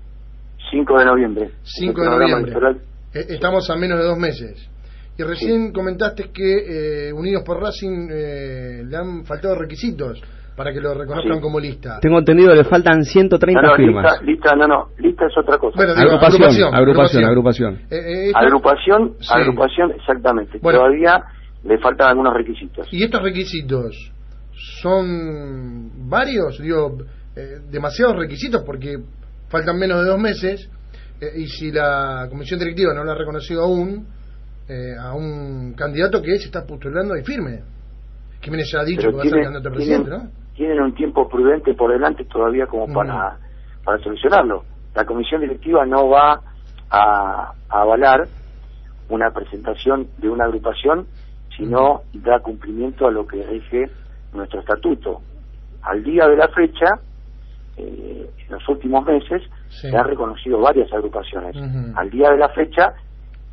5 de noviembre. 5 El de noviembre. Eh, estamos a menos de dos meses. Y recién comentaste que eh, Unidos por Racing eh, le han faltado requisitos para que lo reconozcan Sí. como lista. Tengo entendido que le faltan 130 No, no, firmas. lista, lista, no, no, lista es otra cosa. Bueno, digo, agrupación, agrupación, agrupación, agrupación. agrupación. Eh, eh, esto- Agrupación, Sí. agrupación, exactamente. Bueno. Todavía le faltan algunos requisitos. ¿Y estos requisitos son varios? Digo, eh, demasiados requisitos porque faltan menos de dos meses eh, y si la comisión directiva no lo ha reconocido aún eh, a un candidato que se está postulando y firme. Jiménez ya ha dicho Pero que va a ser candidato a tienen- presidente, ¿no? Tienen un tiempo prudente por delante todavía como para, para solucionarlo. La comisión directiva no va a, a avalar una presentación de una agrupación si no da cumplimiento a lo que rige nuestro estatuto. Al día de la fecha, eh, en los últimos meses, Sí. se han reconocido varias agrupaciones. Al día de la fecha,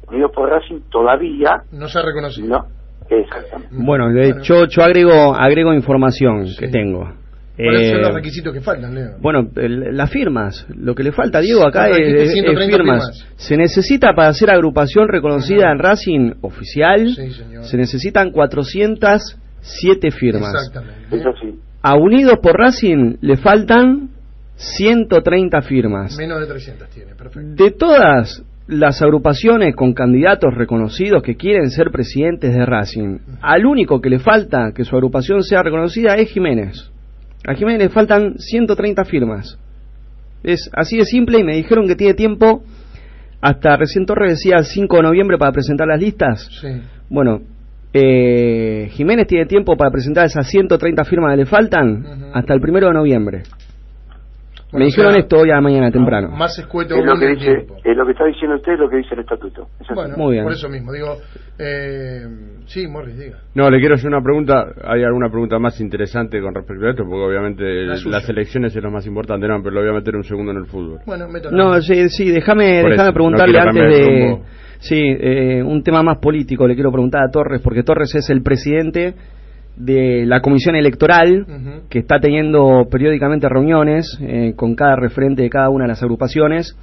Unidos por Racing todavía No se ha reconocido. no. Exactamente. Bueno, de- yo, yo agrego, agrego información que tengo. ¿Cuáles son Eh, los requisitos que faltan, Leo? Bueno, el- las firmas. Lo que le falta a Diego acá es, es- es 130 firmas. firmas. Se necesita para hacer agrupación reconocida en Racing oficial, Sí, señor. se necesitan 407 firmas. Exactamente. Eso sí. A Unidos por Racing le faltan 130 firmas. Menos de 300 tiene, perfecto. De todas las agrupaciones con candidatos reconocidos que quieren ser presidentes de Racing, al único que le falta que su agrupación sea reconocida es Jiménez. A Jiménez le faltan 130 firmas. Es así de simple y me dijeron que tiene tiempo hasta recién Torres decía el 5 de noviembre para presentar las listas. Sí. Bueno, eh, Jiménez tiene tiempo para presentar esas 130 firmas que le faltan hasta el 1 de noviembre. Bueno, me dijeron o sea, esto hoy a la mañana temprano. Más escueto Es lo que dice, es lo que está diciendo usted, es lo que dice el estatuto. Es así. Bueno, Muy bien. por eso mismo, digo, eh, sí, Morris, diga. No, le quiero hacer una pregunta. ¿Hay alguna pregunta más interesante con respecto a esto? Porque obviamente La las elecciones es lo más importante, no, pero lo voy a meter un segundo en el fútbol. Bueno. No, sí, sí déjame déjame eso, preguntarle no antes de. Sí, eh, un tema más político le quiero preguntar a Torres, porque Torres es el presidente de la comisión electoral que está teniendo periódicamente reuniones eh, con cada referente de cada una de las agrupaciones.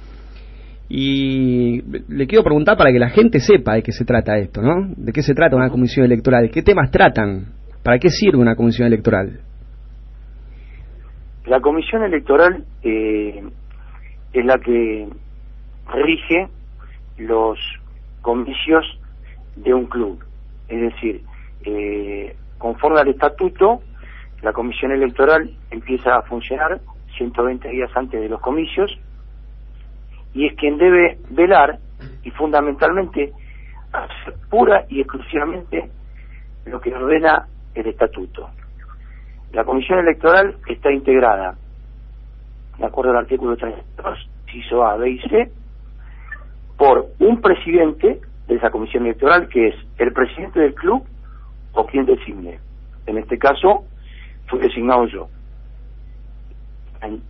Y le quiero preguntar para que la gente sepa de qué se trata esto, ¿no? ¿De qué se trata una comisión electoral? ¿Qué temas tratan? ¿Para qué sirve una comisión electoral? La comisión electoral eh, es la que rige los comicios de un club. Es decir, eh, conforme al estatuto, la comisión electoral empieza a funcionar 120 días antes de los comicios y es quien debe velar y fundamentalmente hacer pura y exclusivamente lo que ordena el estatuto. La comisión electoral está integrada, de acuerdo al artículo 32, inciso A, B y C, por un presidente de esa comisión electoral que es el presidente del club o quien designe. En este caso, fue designado yo.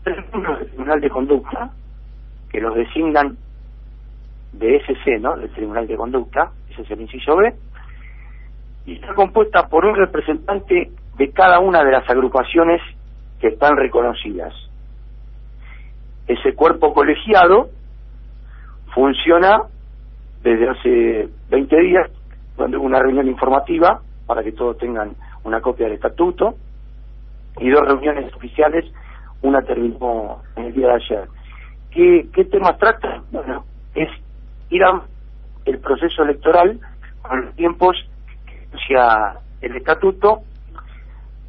Tres miembros del Tribunal de Conducta que los designan de SC, ¿no? Del Tribunal de Conducta, ese es el inciso B, y está compuesta por un representante de cada una de las agrupaciones que están reconocidas. Ese cuerpo colegiado funciona desde hace 20 días, donde hubo una reunión informativa para que todos tengan una copia del estatuto, y dos reuniones oficiales, una terminó en el día de ayer. ¿Qué, qué temas trata? Bueno, es ir a el proceso electoral con los tiempos anuncia el estatuto,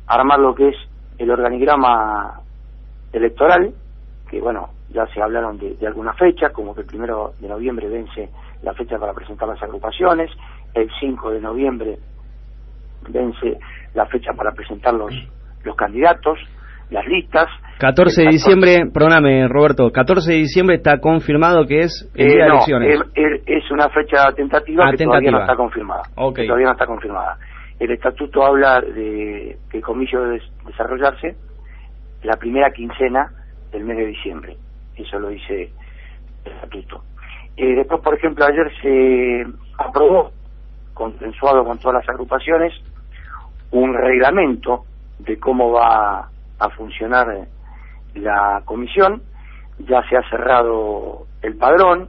armar lo que es el organigrama electoral, que bueno, ya se hablaron de, de alguna fecha, como que el primero de noviembre vence la fecha para presentar las agrupaciones, el 5 de noviembre vence la fecha para presentar los, los candidatos, las listas. 14 de diciembre, perdóname Roberto, 14 de diciembre está confirmado que es el Eh, de elecciones. es, es una fecha tentativa Ah, que todavía no tentativa. está confirmada. Que todavía no está confirmada. El estatuto habla de que el comicio debe des- desarrollarse la primera quincena del mes de diciembre. Eso lo dice el estatuto. Eh, después, por ejemplo, ayer se aprobó, consensuado con todas las agrupaciones, un reglamento de cómo va a funcionar eh, la comisión. Ya se ha cerrado el padrón,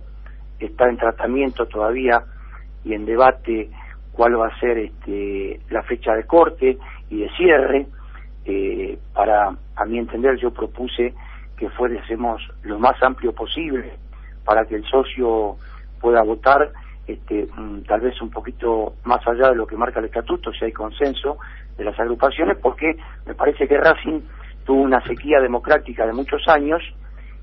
está en tratamiento todavía y en debate cuál va a ser este, la fecha de corte y de cierre. Eh, para, a mi entender, yo propuse que fuésemos lo más amplio posible para que el socio pueda votar este, mm, tal vez un poquito más allá de lo que marca el estatuto, si hay consenso de las agrupaciones, porque me parece que Racing tuvo una sequía democrática de muchos años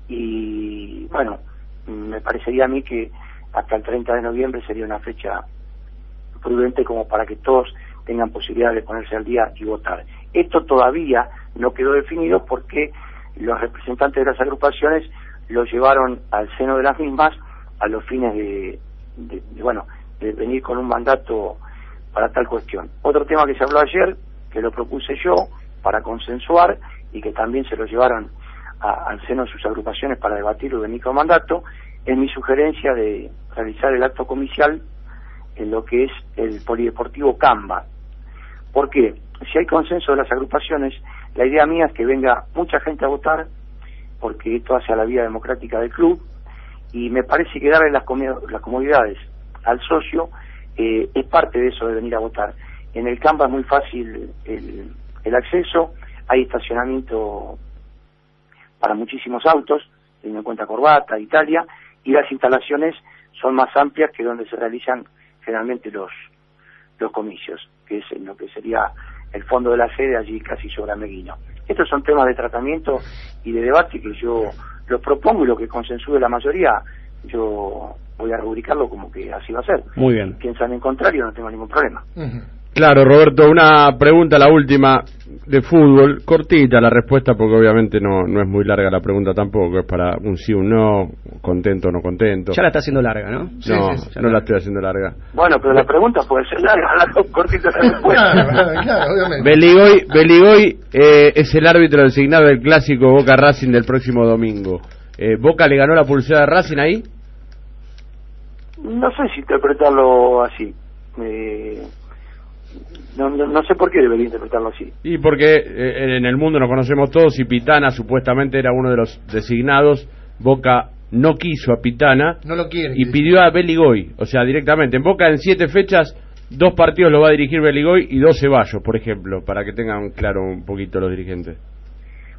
y, bueno, me parecería a mí que hasta el 30 de noviembre sería una fecha prudente como para que todos tengan posibilidad de ponerse al día y votar. Esto todavía no quedó definido porque los representantes de las agrupaciones lo llevaron al seno de las mismas a los fines de, de- bueno de venir con un mandato para tal cuestión. Otro tema que se habló ayer, que lo propuse yo para consensuar y que también se lo llevaron a- al seno de sus agrupaciones para debatirlo de micromandato, es mi sugerencia de realizar el acto comicial en lo que es el polideportivo Camba. ¿Por qué? Si hay consenso de las agrupaciones, la idea mía es que venga mucha gente a votar, porque esto hace a la vida democrática del club, y me parece que darle las, las comodidades al socio eh, es parte de eso de venir a votar. En el Camba es muy fácil el, el acceso, hay estacionamiento para muchísimos autos, teniendo en cuenta Corbata, Italia, y las instalaciones son más amplias que donde se realizan generalmente los, los comicios, que es en lo que sería el fondo de la sede, allí casi sobre Ameguino. Estos son temas de tratamiento y de debate que yo los propongo y lo que consensúe la mayoría, yo voy a rubricarlo como que así va a ser. Muy bien. Piensan en contrario, no tengo ningún problema. Claro, Roberto, una pregunta, la última de fútbol, cortita la respuesta porque obviamente no, no es muy larga la pregunta tampoco, es para un sí, un no, contento o no contento. Ya la está haciendo larga, ¿no? no, no la estoy haciendo larga. Bueno, pero la pregunta puede ser larga, la cortita la respuesta. Beligoy, Beligoy eh, es el árbitro designado del clásico Boca Racing del próximo domingo. Eh, ¿Boca le ganó la pulsada a Racing ahí? No sé si interpretarlo así. Eh, no, no, no sé por qué debería interpretarlo así. Y porque eh, en el mundo nos conocemos todos y Pitana supuestamente era uno de los designados. Boca no quiso a Pitana No lo quiere. y pidió a Beligoy. O sea, directamente. En Boca en siete fechas, dos partidos lo va a dirigir Beligoy y dos Ceballos, por ejemplo, para que tengan claro un poquito los dirigentes.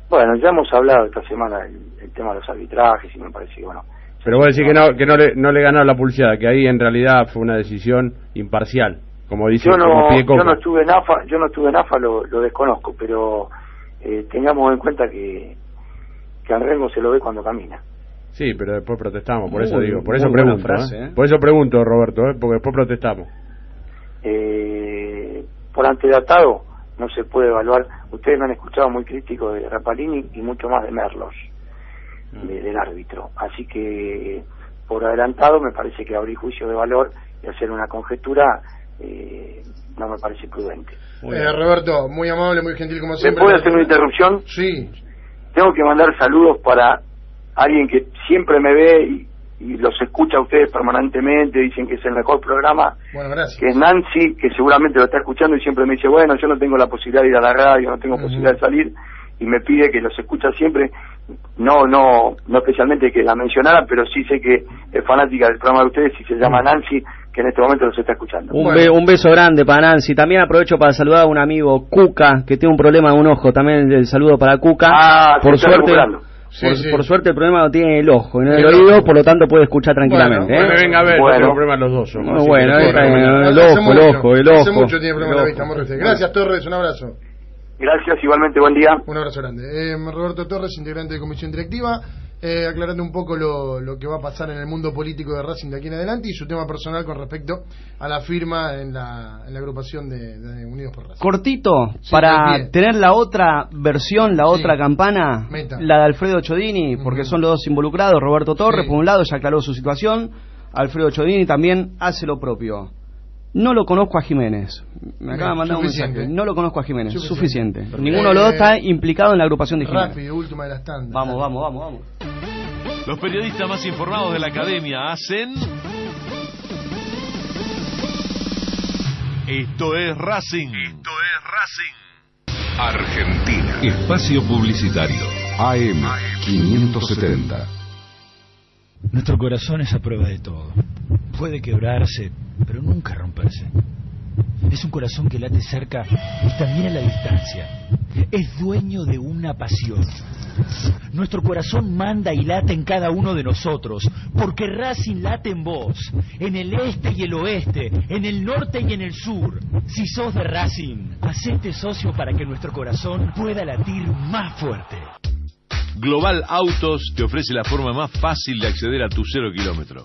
Bueno, ya hemos hablado esta semana del, el tema de los arbitrajes y me parece que, bueno, Pero vos decís que no, que no le, no le ganaron la pulseada, que ahí en realidad fue una decisión imparcial, como dice yo como no, pide yo no estuve en AFA, yo no estuve en AFA, lo, lo desconozco, pero eh, tengamos en cuenta que, que al Rengo se lo ve cuando camina. Sí, pero después protestamos, por Muy eso digo, por eso pregunto, frase, ¿eh? ¿eh? por eso pregunto, Roberto, ¿eh? porque después protestamos. Eh, por antedatado no se puede evaluar. Ustedes me han escuchado muy crítico de Rapalini y mucho más de Merlos, de- del árbitro. Así que por adelantado me parece que abrir juicio de valor y hacer una conjetura eh, no me parece prudente. Eh, Roberto, muy amable, muy gentil como ¿Me siempre. puede hacer una interrupción? Sí. Tengo que mandar saludos para alguien que siempre me ve y, y los escucha a ustedes permanentemente, dicen que es el mejor programa, Bueno, gracias. que es Nancy, que seguramente lo está escuchando y siempre me dice, bueno, yo no tengo la posibilidad de ir a la radio, no tengo posibilidad de salir, y me pide que los escucha siempre, no, no, no especialmente que la mencionara, pero sí sé que es fanática del programa de ustedes y se llama Nancy, que en este momento los está escuchando. Un, be- un beso grande para Nancy. También aprovecho para saludar a un amigo, Cuca, que tiene un problema de un ojo. También el saludo para Cuca. Ah, por está suerte, recuperando. por, Sí, sí. por suerte el problema lo tiene el ojo y no el, El oído, por lo tanto puede escuchar tranquilamente. Bueno, ¿eh? que venga a ver, Bueno. no tengo problema los dos. bueno, bueno. el Hace ojo, el ojo, el Hace ojo. mucho tiene problema la El vista. Gracias, Torres, un abrazo. Gracias, igualmente, buen día. Un abrazo grande. Eh, Roberto Torres, integrante de comisión directiva, eh, aclarando un poco lo, lo que va a pasar en el mundo político de Racing de aquí en adelante y su tema personal con respecto a la firma en la, en la agrupación de, de Unidos por Racing. Cortito, Sí, para tener la otra versión, la otra campana, Meta. la de Alfredo Chodini, porque son los dos involucrados, Roberto Torres, Sí. por un lado, ya aclaró su situación, Alfredo Chodini también hace lo propio. No lo conozco a Jiménez. Me acaba de mandar un mensaje. No lo conozco a Jiménez. Suficiente. Suficiente. Ninguno de los dos Eh, está implicado en la agrupación de Jiménez. Rápido, última de las tandas. Vamos, vamos, vamos, vamos. Los periodistas más informados de la academia hacen. Esto es Racing. Esto es Racing. Argentina. Espacio Publicitario. AM 570. Nuestro corazón es a prueba de todo. Puede quebrarse, pero nunca romperse. Es un corazón que late cerca y también a la distancia. Es dueño de una pasión. Nuestro corazón manda y late en cada uno de nosotros, porque Racing late en vos, en el este y el oeste, en el norte y en el sur. Si sos de Racing, hacete socio para que nuestro corazón pueda latir más fuerte. Global Autos te ofrece la forma más fácil de acceder a tu cero kilómetro.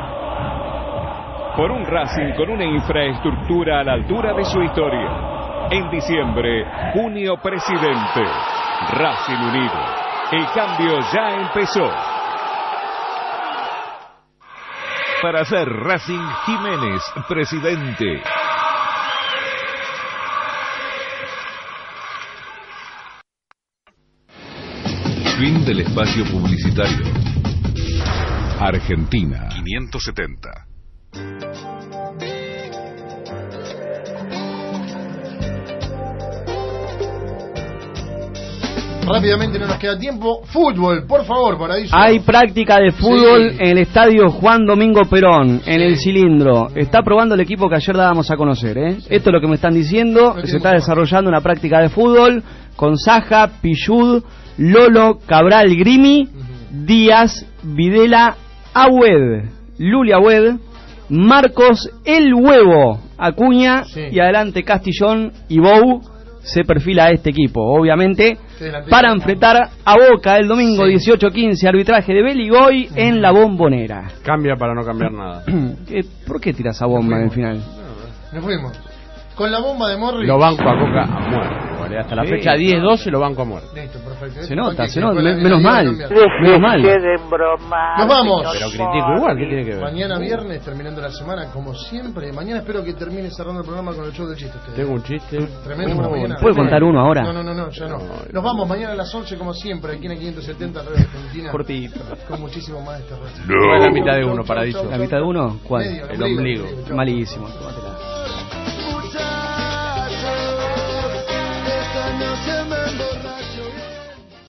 Por un Racing con una infraestructura a la altura de su historia. En diciembre, junio presidente. Racing Unido. El cambio ya empezó. Para ser Racing Jiménez, presidente. Fin del espacio publicitario. Argentina 570. Rápidamente no nos queda tiempo. Fútbol, por favor, Paraíso. Hay práctica de fútbol en el estadio Juan Domingo Perón, en el cilindro. Está probando el equipo que ayer dábamos a conocer. ¿eh? Esto es lo que me están diciendo. Se está desarrollando una práctica de fútbol con Saja, Pillud, Lolo, Cabral, Grimi, Díaz, Videla, Agüed, Luli Agüed, Marcos, El Huevo, Acuña y adelante Castillón y Bou se perfila a este equipo. Obviamente para enfrentar a Boca el domingo 18-15, arbitraje de Beligoy en la bombonera. Cambia para no cambiar nada. ¿Por qué tiras a bomba en el final? Nos fuimos. Con la bomba de Morris. Lo banco a Coca a muerte. igual, eh. Hasta la Sí. fecha 10-12 lo banco a muerte. Listo, perfecto. Se nota, se nota, me- menos mal. Menos mal. Nos vamos. Pero critico igual, ¿qué tiene que ver? Mañana viernes, terminando la semana, como siempre. Mañana espero que termine cerrando el programa con el show del chiste. ustedes. Tengo un chiste. Tremendo para mañana. ¿Puede contar uno ahora? No, no, no, no, ya no. Nos vamos mañana a las 11, como siempre, aquí en la 570 Radio Argentina. Cortito. Con muchísimo más de este rato. No. es la mitad de uno, Paradiso. ¿La mitad de uno? ¿Cuál? Medio, El ombligo. Malísimo. cuando se me emborracha.